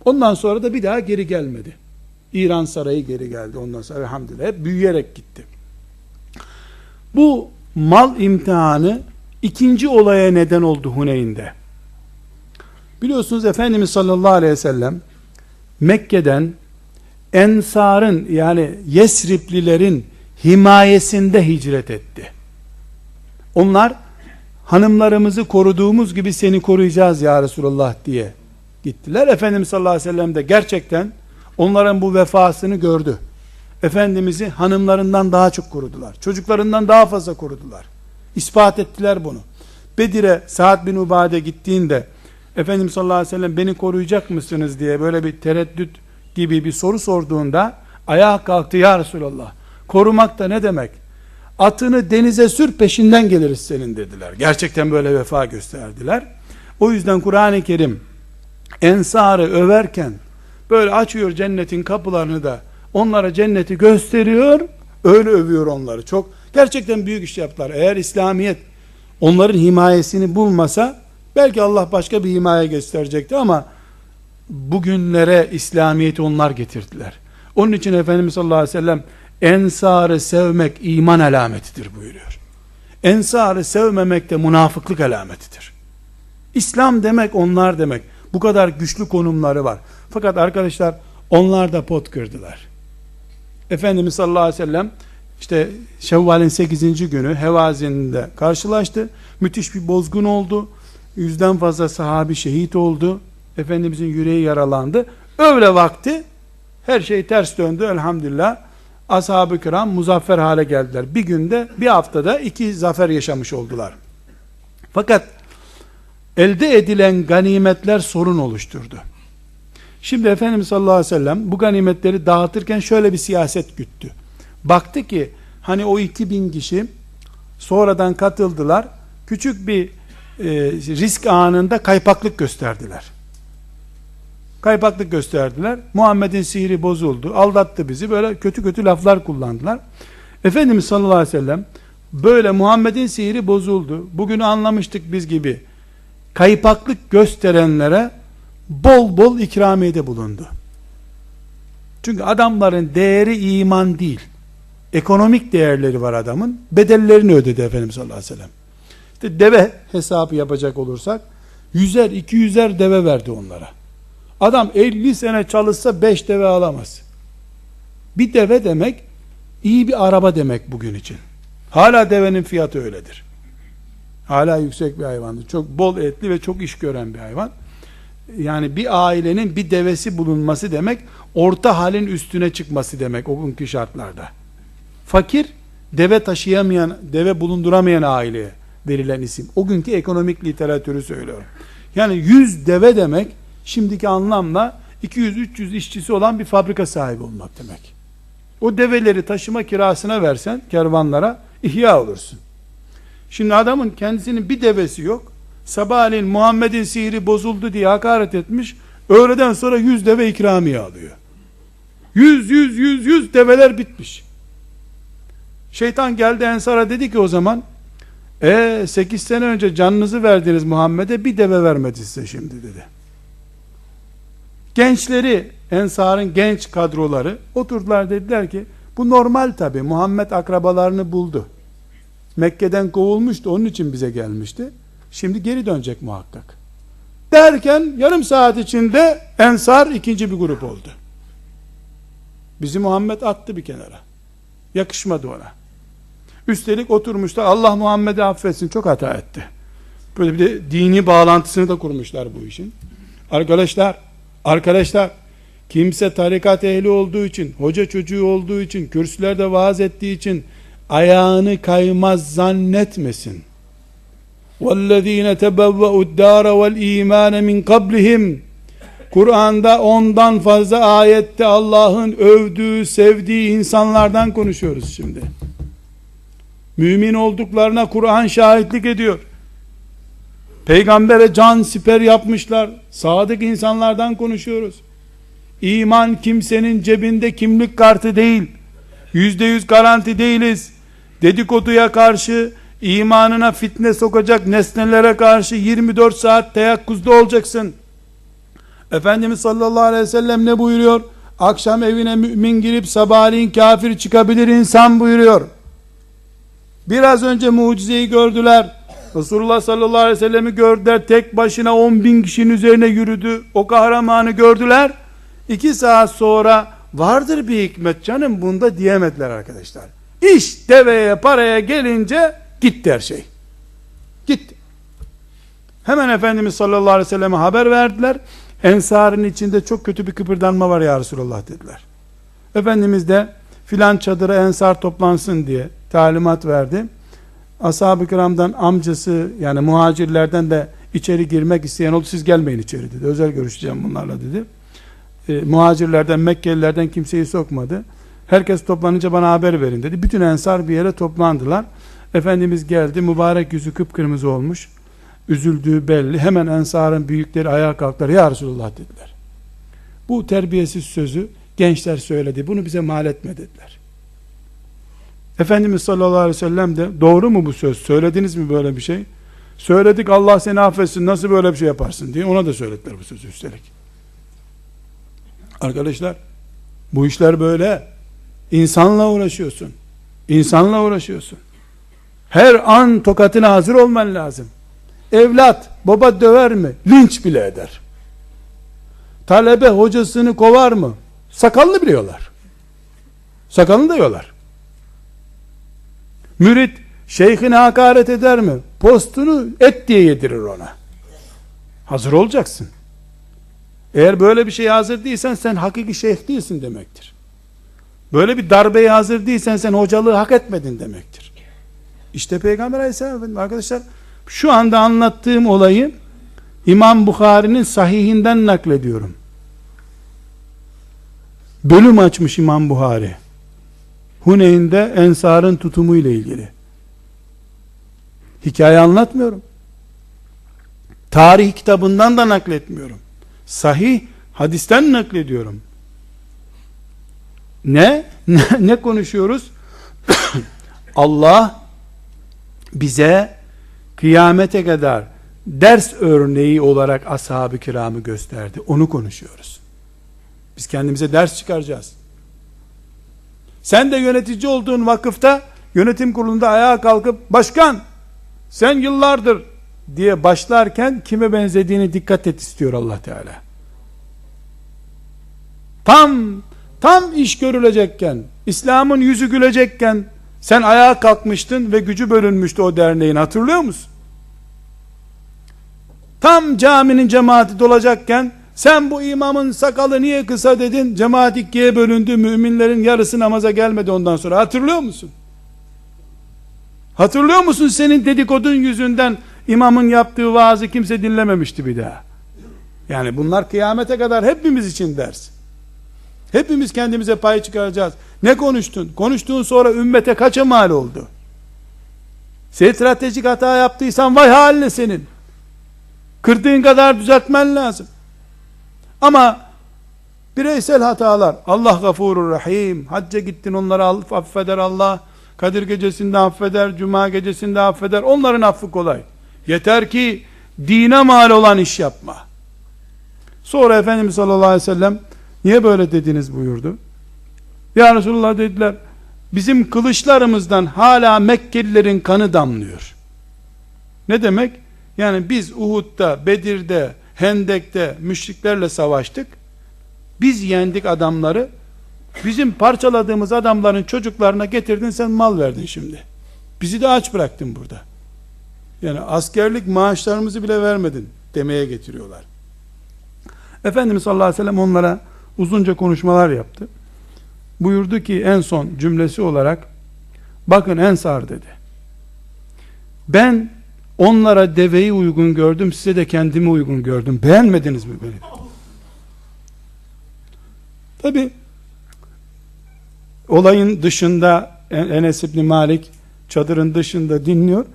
Ondan sonra da bir daha geri gelmedi. İran sarayı geri geldi ondan sonra elhamdülillah hep büyüyerek gitti. Bu mal imtihanı ikinci olaya neden oldu Huneyn'de. Biliyorsunuz Efendimiz sallallahu aleyhi ve sellem Mekke'den Ensar'ın yani Yesriplilerin himayesinde hicret etti. Onlar hanımlarımızı koruduğumuz gibi seni koruyacağız ya Resulullah diye gittiler. Efendimiz sallallahu aleyhi ve sellem de gerçekten onların bu vefasını gördü. Efendimiz'i hanımlarından daha çok korudular. Çocuklarından daha fazla korudular. İspat ettiler bunu. Bedir'e Sa'd bin Ubade gittiğinde Efendimiz sallallahu aleyhi ve sellem beni koruyacak mısınız diye böyle bir tereddüt gibi bir soru sorduğunda ayağa kalktı ya Resulallah. Korumak da ne demek? Atını denize sür peşinden geliriz senin dediler. Gerçekten böyle vefa gösterdiler. O yüzden Kur'an-ı Kerim ensarı överken böyle açıyor cennetin kapılarını da onlara cenneti gösteriyor öyle övüyor onları. Çok gerçekten büyük iş yaptılar. Eğer İslamiyet onların himayesini bulmasa belki Allah başka bir himaye gösterecekti ama bugünlere İslamiyet'i onlar getirdiler. Onun için Efendimiz sallallahu aleyhi ve sellem ensarı sevmek iman alametidir buyuruyor. Ensarı sevmemek de münafıklık alametidir. İslam demek onlar demek. Bu kadar güçlü konumları var. Fakat arkadaşlar onlar da pot kırdılar. Efendimiz sallallahu aleyhi ve sellem işte Şevval'in 8. günü Hevazin'de karşılaştı. Müthiş bir bozgun oldu. Yüzden fazla sahabi şehit oldu. Efendimizin yüreği yaralandı. Öyle vakti her şey ters döndü elhamdülillah. Ashab-ı kiram muzaffer hale geldiler. Bir günde bir haftada iki zafer yaşamış oldular. Fakat elde edilen ganimetler sorun oluşturdu. Şimdi Efendimiz sallallahu aleyhi ve sellem bu ganimetleri dağıtırken şöyle bir siyaset güttü. Baktı ki hani o 2000 kişi sonradan katıldılar. Küçük bir e, risk anında kaypaklık gösterdiler. Kaypaklık gösterdiler. Muhammed'in sihri bozuldu. Aldattı bizi. Böyle kötü kötü laflar kullandılar. Efendimiz sallallahu aleyhi ve sellem böyle Muhammed'in sihri bozuldu. Bugünü anlamıştık biz gibi. Kaypaklık gösterenlere bol bol ikramiyede bulundu. Çünkü adamların değeri iman değil. Ekonomik değerleri var adamın. Bedellerini ödedi Efendimiz sallallahu aleyhi ve sellem. İşte deve hesabı yapacak olursak yüzer iki yüzer deve verdi onlara. Adam 50 sene çalışsa 5 deve alamaz. Bir deve demek iyi bir araba demek bugün için. Hala devenin fiyatı öyledir. Hala yüksek bir hayvandır. Çok bol etli ve çok iş gören bir hayvan. Yani bir ailenin bir devesi bulunması demek orta halin üstüne çıkması demek o günkü şartlarda. Fakir deve taşıyamayan, deve bulunduramayan aileye verilen isim. O günkü ekonomik literatürü söylüyorum. Yani yüz deve demek şimdiki anlamla 200-300 işçisi olan bir fabrika sahibi olmak demek. O develeri taşıma kirasına versen kervanlara ihya olursun. Şimdi adamın kendisinin bir devesi yok. Sabahleyin Muhammed'in sihri bozuldu diye hakaret etmiş. Öğleden sonra yüz deve ikramiye alıyor. Yüz, yüz, yüz, yüz develer bitmiş. Şeytan geldi Ensar'a dedi ki o zaman, e 8 sene önce canınızı verdiniz Muhammed'e bir deve vermedi size şimdi dedi. Gençleri, Ensar'ın genç kadroları oturdular dediler ki, bu normal tabi Muhammed akrabalarını buldu. Mekke'den kovulmuştu onun için bize gelmişti. Şimdi geri dönecek muhakkak. Derken yarım saat içinde Ensar ikinci bir grup oldu. Bizi Muhammed attı bir kenara. Yakışmadı ona. Üstelik oturmuşlar Allah Muhammed'i affetsin çok hata etti. Böyle bir de dini bağlantısını da kurmuşlar bu işin. Arkadaşlar, arkadaşlar kimse tarikat ehli olduğu için, hoca çocuğu olduğu için, kürsülerde vaaz ettiği için ayağını kaymaz zannetmesin. وَالَّذ۪ينَ تَبَوَّأُ الدَّارَ وَالْا۪يمَانَ مِنْ قَبْلِهِمْ Kur'an'da ondan fazla ayette Allah'ın övdüğü, sevdiği insanlardan konuşuyoruz şimdi. Mümin olduklarına Kur'an şahitlik ediyor. Peygambere can siper yapmışlar. Sadık insanlardan konuşuyoruz. İman kimsenin cebinde kimlik kartı değil. Yüzde yüz garanti değiliz. Dedikoduya karşı, imanına fitne sokacak nesnelere karşı 24 saat teyakkuzda olacaksın. Efendimiz sallallahu aleyhi ve sellem ne buyuruyor? Akşam evine mümin girip sabahleyin kafir çıkabilir insan buyuruyor. Biraz önce mucizeyi gördüler. Resulullah sallallahu aleyhi ve sellemi gördüler. Tek başına 10 bin kişinin üzerine yürüdü. O kahramanı gördüler. İki saat sonra vardır bir hikmet canım bunda diyemediler arkadaşlar. İş deveye paraya gelince gitti her şey. Gitti. Hemen Efendimiz sallallahu aleyhi ve selleme haber verdiler. Ensarın içinde çok kötü bir kıpırdanma var ya Resulullah dediler. Efendimiz de filan çadıra ensar toplansın diye talimat verdi. Ashab-ı kiramdan amcası yani muhacirlerden de içeri girmek isteyen oldu. Siz gelmeyin içeri dedi. Özel görüşeceğim bunlarla dedi. E, muhacirlerden, Mekkelilerden kimseyi sokmadı. Herkes toplanınca bana haber verin dedi. Bütün ensar bir yere toplandılar. Efendimiz geldi. Mübarek yüzü kıpkırmızı olmuş. Üzüldüğü belli. Hemen ensarın büyükleri ayağa kalktılar. Ya Resulullah dediler. Bu terbiyesiz sözü gençler söyledi. Bunu bize mal etme dediler. Efendimiz sallallahu aleyhi ve sellem de doğru mu bu söz? Söylediniz mi böyle bir şey? Söyledik Allah seni affetsin nasıl böyle bir şey yaparsın diye ona da söylediler bu sözü üstelik. Arkadaşlar bu işler böyle. İnsanla uğraşıyorsun. İnsanla uğraşıyorsun. Her an tokatına hazır olman lazım. Evlat baba döver mi? Linç bile eder. Talebe hocasını kovar mı? Sakallı biliyorlar. Sakalını da yiyorlar. Mürit şeyhine hakaret eder mi? Postunu et diye yedirir ona. Hazır olacaksın. Eğer böyle bir şeye hazır değilsen sen hakiki şeyh değilsin demektir. Böyle bir darbeye hazır değilsen sen hocalığı hak etmedin demektir. İşte Peygamber Aleyhisselam arkadaşlar şu anda anlattığım olayı İmam Bukhari'nin sahihinden naklediyorum. Bölüm açmış İmam Buhari. Huneyn'de Ensar'ın tutumu ile ilgili. Hikaye anlatmıyorum. Tarih kitabından da nakletmiyorum. Sahih hadisten naklediyorum. Ne? Ne, konuşuyoruz? (coughs) Allah bize kıyamete kadar ders örneği olarak ashab-ı kiramı gösterdi. Onu konuşuyoruz. Biz kendimize ders çıkaracağız. Sen de yönetici olduğun vakıfta yönetim kurulunda ayağa kalkıp başkan sen yıllardır diye başlarken kime benzediğini dikkat et istiyor Allah Teala. Tam tam iş görülecekken, İslam'ın yüzü gülecekken sen ayağa kalkmıştın ve gücü bölünmüştü o derneğin hatırlıyor musun? Tam caminin cemaati dolacakken sen bu imamın sakalı niye kısa dedin? Cemaat ikiye bölündü. Müminlerin yarısı namaza gelmedi ondan sonra. Hatırlıyor musun? Hatırlıyor musun senin dedikodun yüzünden imamın yaptığı vaazı kimse dinlememişti bir daha. Yani bunlar kıyamete kadar hepimiz için ders. Hepimiz kendimize pay çıkaracağız. Ne konuştun? Konuştuğun sonra ümmete kaça mal oldu? Stratejik hata yaptıysan vay haline senin. Kırdığın kadar düzeltmen lazım. Ama bireysel hatalar Allah gafurur rahim. Hacca gittin onları affeder Allah. Kadir gecesinde affeder, cuma gecesinde affeder. Onların affı kolay. Yeter ki dine mal olan iş yapma. Sonra Efendimiz sallallahu aleyhi ve sellem niye böyle dediniz buyurdu. Ya Resulullah dediler bizim kılıçlarımızdan hala Mekkelilerin kanı damlıyor. Ne demek? Yani biz Uhud'da, Bedir'de, Hendek'te müşriklerle savaştık. Biz yendik adamları. Bizim parçaladığımız adamların çocuklarına getirdin sen mal verdin şimdi. Bizi de aç bıraktın burada. Yani askerlik maaşlarımızı bile vermedin demeye getiriyorlar. Efendimiz sallallahu aleyhi ve sellem onlara uzunca konuşmalar yaptı. Buyurdu ki en son cümlesi olarak bakın Ensar dedi. Ben onlara deveyi uygun gördüm size de kendimi uygun gördüm. Beğenmediniz mi beni? Tabi olayın dışında Enes İbni Malik çadırın dışında dinliyor.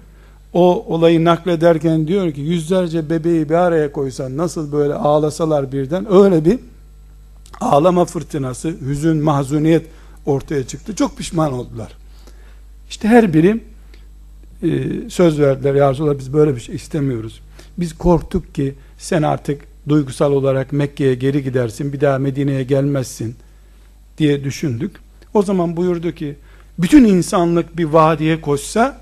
O olayı naklederken diyor ki yüzlerce bebeği bir araya koysan nasıl böyle ağlasalar birden öyle bir ağlama fırtınası, hüzün, mahzuniyet ortaya çıktı. Çok pişman oldular. İşte her biri e, söz verdiler. Ya Resulallah biz böyle bir şey istemiyoruz. Biz korktuk ki sen artık duygusal olarak Mekke'ye geri gidersin. Bir daha Medine'ye gelmezsin diye düşündük. O zaman buyurdu ki bütün insanlık bir vadiye koşsa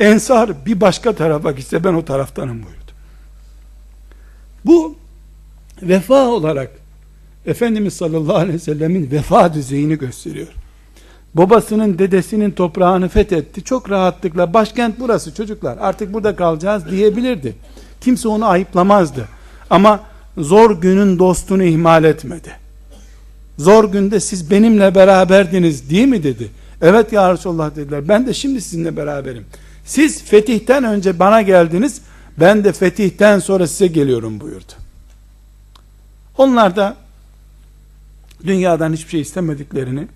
ensar bir başka tarafa gitse ben o taraftanım buyurdu. Bu vefa olarak Efendimiz sallallahu aleyhi ve sellemin vefa düzeyini gösteriyor. Babasının dedesinin toprağını fethetti. Çok rahatlıkla başkent burası çocuklar artık burada kalacağız diyebilirdi. Kimse onu ayıplamazdı. Ama zor günün dostunu ihmal etmedi. Zor günde siz benimle beraberdiniz değil mi dedi. Evet ya Resulallah dediler. Ben de şimdi sizinle beraberim. Siz fetihten önce bana geldiniz. Ben de fetihten sonra size geliyorum buyurdu. Onlar da dünyadan hiçbir şey istemediklerini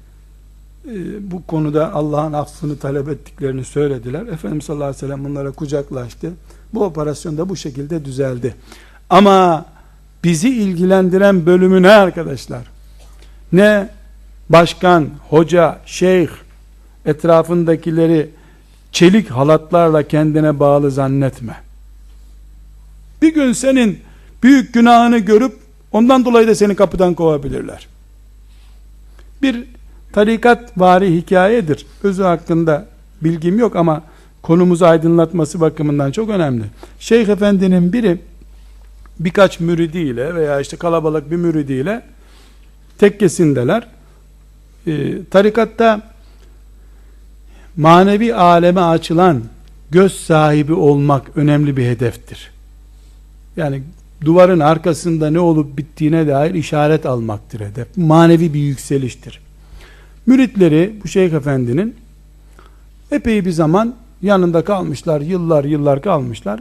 e, bu konuda Allah'ın affını talep ettiklerini söylediler. Efendimiz sallallahu aleyhi ve sellem bunlara kucaklaştı. Bu operasyon da bu şekilde düzeldi. Ama bizi ilgilendiren bölümü ne arkadaşlar? Ne başkan, hoca, şeyh etrafındakileri çelik halatlarla kendine bağlı zannetme. Bir gün senin büyük günahını görüp ondan dolayı da seni kapıdan kovabilirler. Bir tarikat vari hikayedir. Özü hakkında bilgim yok ama konumuzu aydınlatması bakımından çok önemli. Şeyh efendinin biri birkaç müridiyle veya işte kalabalık bir müridiyle tekkesindeler. Ee, tarikatta manevi aleme açılan göz sahibi olmak önemli bir hedeftir. Yani duvarın arkasında ne olup bittiğine dair işaret almaktır hedef. Manevi bir yükseliştir. Müritleri bu şeyh efendinin epey bir zaman yanında kalmışlar, yıllar yıllar kalmışlar.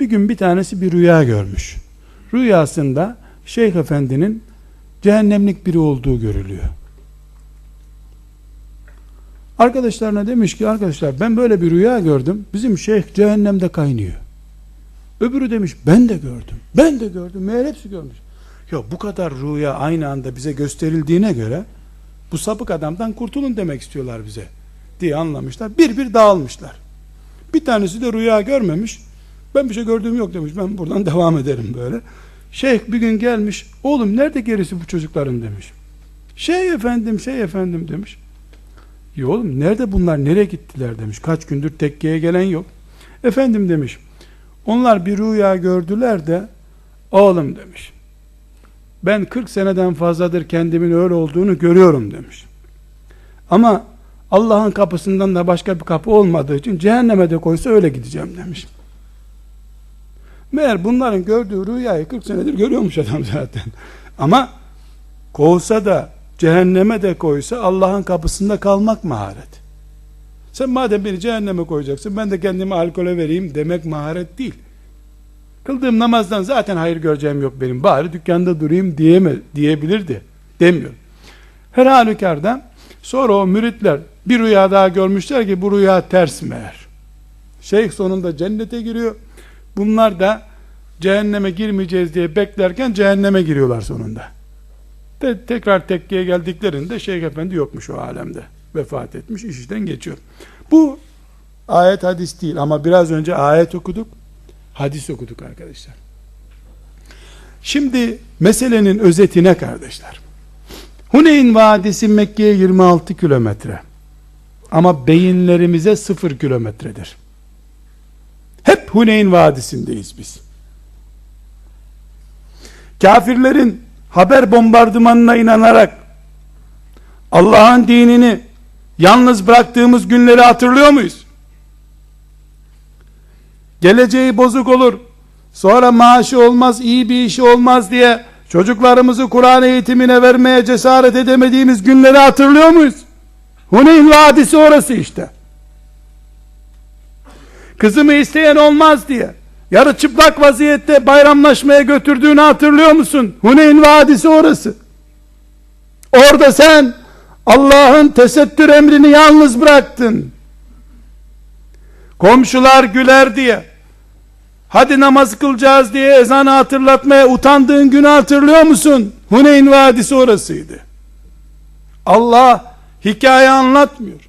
Bir gün bir tanesi bir rüya görmüş. Rüyasında şeyh efendinin cehennemlik biri olduğu görülüyor. Arkadaşlarına demiş ki arkadaşlar ben böyle bir rüya gördüm. Bizim şeyh cehennemde kaynıyor. Öbürü demiş ben de gördüm. Ben de gördüm. Meğer hepsi görmüş. Ya bu kadar rüya aynı anda bize gösterildiğine göre bu sapık adamdan kurtulun demek istiyorlar bize diye anlamışlar. Bir bir dağılmışlar. Bir tanesi de rüya görmemiş. Ben bir şey gördüğüm yok demiş. Ben buradan (laughs) devam ederim böyle. Şeyh bir gün gelmiş. Oğlum nerede gerisi bu çocukların demiş. Şey efendim şey efendim demiş. Ya oğlum nerede bunlar nereye gittiler demiş. Kaç gündür tekkeye gelen yok. Efendim demiş. Onlar bir rüya gördüler de oğlum demiş. Ben 40 seneden fazladır kendimin öyle olduğunu görüyorum demiş. Ama Allah'ın kapısından da başka bir kapı olmadığı için cehenneme de koysa öyle gideceğim demiş. Meğer bunların gördüğü rüyayı 40 senedir görüyormuş adam zaten. Ama kovsa da cehenneme de koysa Allah'ın kapısında kalmak maharet. Sen madem beni cehenneme koyacaksın ben de kendimi alkole vereyim demek maharet değil. Kıldığım namazdan zaten hayır göreceğim yok benim. Bari dükkanda durayım diyeme, diyebilirdi. Demiyor. Her halükarda sonra o müritler bir rüya daha görmüşler ki bu rüya ters meğer. Şeyh sonunda cennete giriyor. Bunlar da cehenneme girmeyeceğiz diye beklerken cehenneme giriyorlar sonunda. Ve tekrar tekkiye geldiklerinde Şeyh Efendi yokmuş o alemde. Vefat etmiş, iş işten geçiyor. Bu ayet hadis değil ama biraz önce ayet okuduk, hadis okuduk arkadaşlar. Şimdi meselenin özetine kardeşler. Huneyn Vadisi Mekke'ye 26 kilometre. Ama beyinlerimize 0 kilometredir. Hep Huneyn Vadisi'ndeyiz biz. Kafirlerin haber bombardımanına inanarak Allah'ın dinini yalnız bıraktığımız günleri hatırlıyor muyuz? Geleceği bozuk olur, sonra maaşı olmaz, iyi bir işi olmaz diye çocuklarımızı Kur'an eğitimine vermeye cesaret edemediğimiz günleri hatırlıyor muyuz? Huneyn Vadisi orası işte. Kızımı isteyen olmaz diye yarı çıplak vaziyette bayramlaşmaya götürdüğünü hatırlıyor musun? Huneyn Vadisi orası. Orada sen Allah'ın tesettür emrini yalnız bıraktın. Komşular güler diye hadi namaz kılacağız diye ezanı hatırlatmaya utandığın günü hatırlıyor musun? Huneyn Vadisi orasıydı. Allah hikaye anlatmıyor.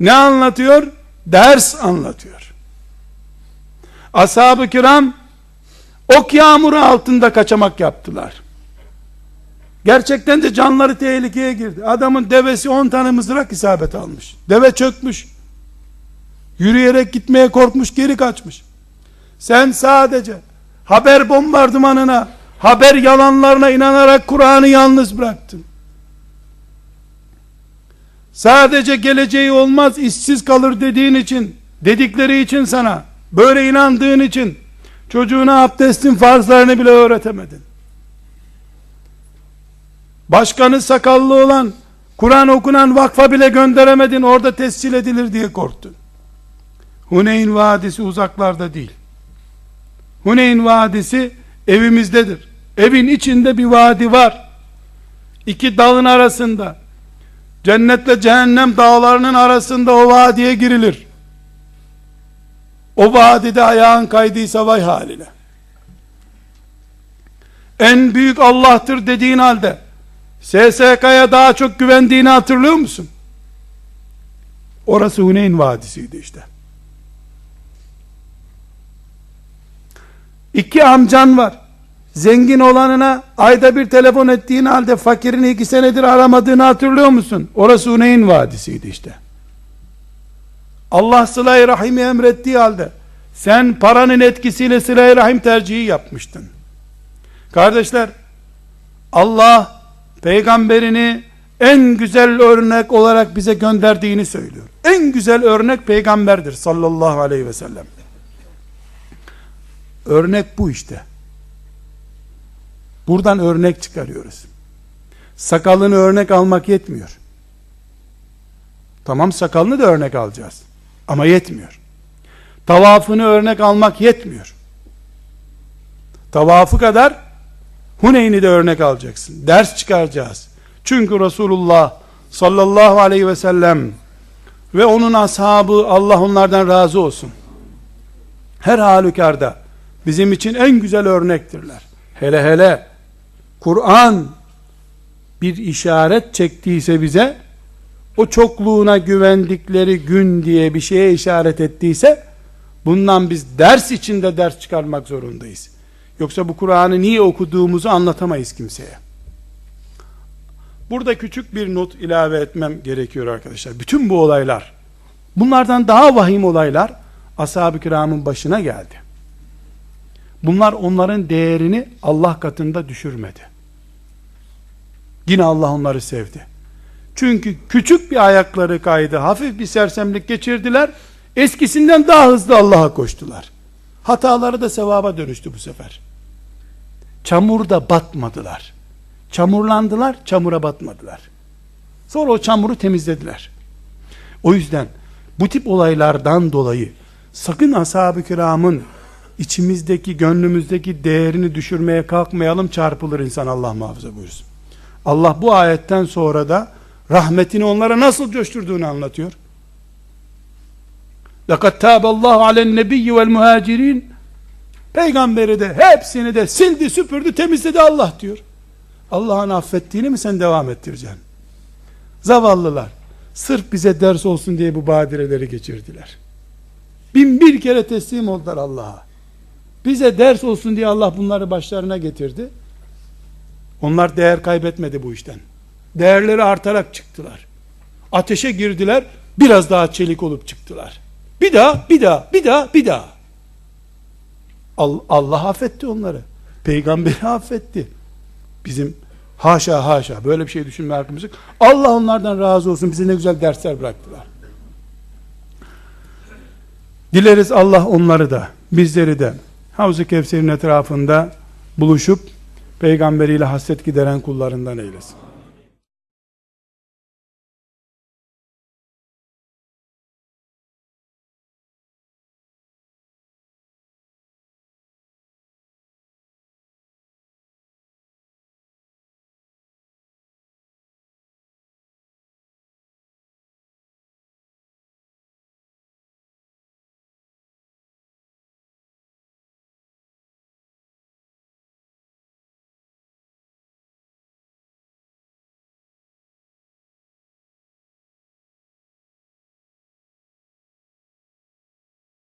Ne anlatıyor? Ders anlatıyor. Ashab-ı kiram ok yağmuru altında kaçamak yaptılar. Gerçekten de canları tehlikeye girdi. Adamın devesi 10 tane mızrak isabet almış. Deve çökmüş. Yürüyerek gitmeye korkmuş, geri kaçmış. Sen sadece haber bombardımanına, haber yalanlarına inanarak Kur'an'ı yalnız bıraktın. Sadece geleceği olmaz, işsiz kalır dediğin için, dedikleri için sana, böyle inandığın için, çocuğuna abdestin farzlarını bile öğretemedin. Başkanı sakallı olan, Kur'an okunan vakfa bile gönderemedin, orada tescil edilir diye korktun. Huneyn Vadisi uzaklarda değil. Huneyn Vadisi evimizdedir. Evin içinde bir vadi var. İki dağın arasında, cennetle cehennem dağlarının arasında o vadiye girilir. O vadide ayağın kaydıysa vay haline. En büyük Allah'tır dediğin halde, SSK'ya daha çok güvendiğini hatırlıyor musun? Orası Huneyn Vadisi'ydi işte. İki amcan var. Zengin olanına ayda bir telefon ettiğin halde fakirin iki senedir aramadığını hatırlıyor musun? Orası Huneyn Vadisi'ydi işte. Allah sıla-i rahimi emrettiği halde sen paranın etkisiyle sıla-i rahim tercihi yapmıştın. Kardeşler Allah peygamberini en güzel örnek olarak bize gönderdiğini söylüyor. En güzel örnek peygamberdir sallallahu aleyhi ve sellem. Örnek bu işte. Buradan örnek çıkarıyoruz. Sakalını örnek almak yetmiyor. Tamam sakalını da örnek alacağız. Ama yetmiyor. Tavafını örnek almak yetmiyor. Tavafı kadar Huneyn'i de örnek alacaksın. Ders çıkaracağız. Çünkü Resulullah sallallahu aleyhi ve sellem ve onun ashabı Allah onlardan razı olsun. Her halükarda bizim için en güzel örnektirler. Hele hele Kur'an bir işaret çektiyse bize o çokluğuna güvendikleri gün diye bir şeye işaret ettiyse bundan biz ders içinde ders çıkarmak zorundayız. Yoksa bu Kur'an'ı niye okuduğumuzu anlatamayız kimseye. Burada küçük bir not ilave etmem gerekiyor arkadaşlar. Bütün bu olaylar, bunlardan daha vahim olaylar ashab-ı kiramın başına geldi. Bunlar onların değerini Allah katında düşürmedi. Yine Allah onları sevdi. Çünkü küçük bir ayakları kaydı, hafif bir sersemlik geçirdiler, eskisinden daha hızlı Allah'a koştular. Hataları da sevaba dönüştü bu sefer. Çamurda batmadılar. Çamurlandılar, çamura batmadılar. Sonra o çamuru temizlediler. O yüzden bu tip olaylardan dolayı sakın ashab-ı kiramın içimizdeki, gönlümüzdeki değerini düşürmeye kalkmayalım, çarpılır insan Allah muhafaza buyursun. Allah bu ayetten sonra da rahmetini onlara nasıl coşturduğunu anlatıyor. لَقَدْ تَابَ اللّٰهُ عَلَى النَّبِيِّ وَالْمُهَاجِرِينَ Peygamberi de hepsini de sildi süpürdü temizledi Allah diyor. Allah'ın affettiğini mi sen devam ettireceksin? Zavallılar sırf bize ders olsun diye bu badireleri geçirdiler. Bin bir kere teslim oldular Allah'a. Bize ders olsun diye Allah bunları başlarına getirdi. Onlar değer kaybetmedi bu işten. Değerleri artarak çıktılar. Ateşe girdiler, biraz daha çelik olup çıktılar. Bir daha, bir daha, bir daha, bir daha. Al- Allah affetti onları. Peygamberi (laughs) affetti. Bizim haşa haşa böyle bir şey düşünme hakkımız yok. Allah onlardan razı olsun. Bize ne güzel dersler bıraktılar. Dileriz Allah onları da bizleri de Havz-ı Kevser'in etrafında buluşup peygamberiyle hasret gideren kullarından eylesin.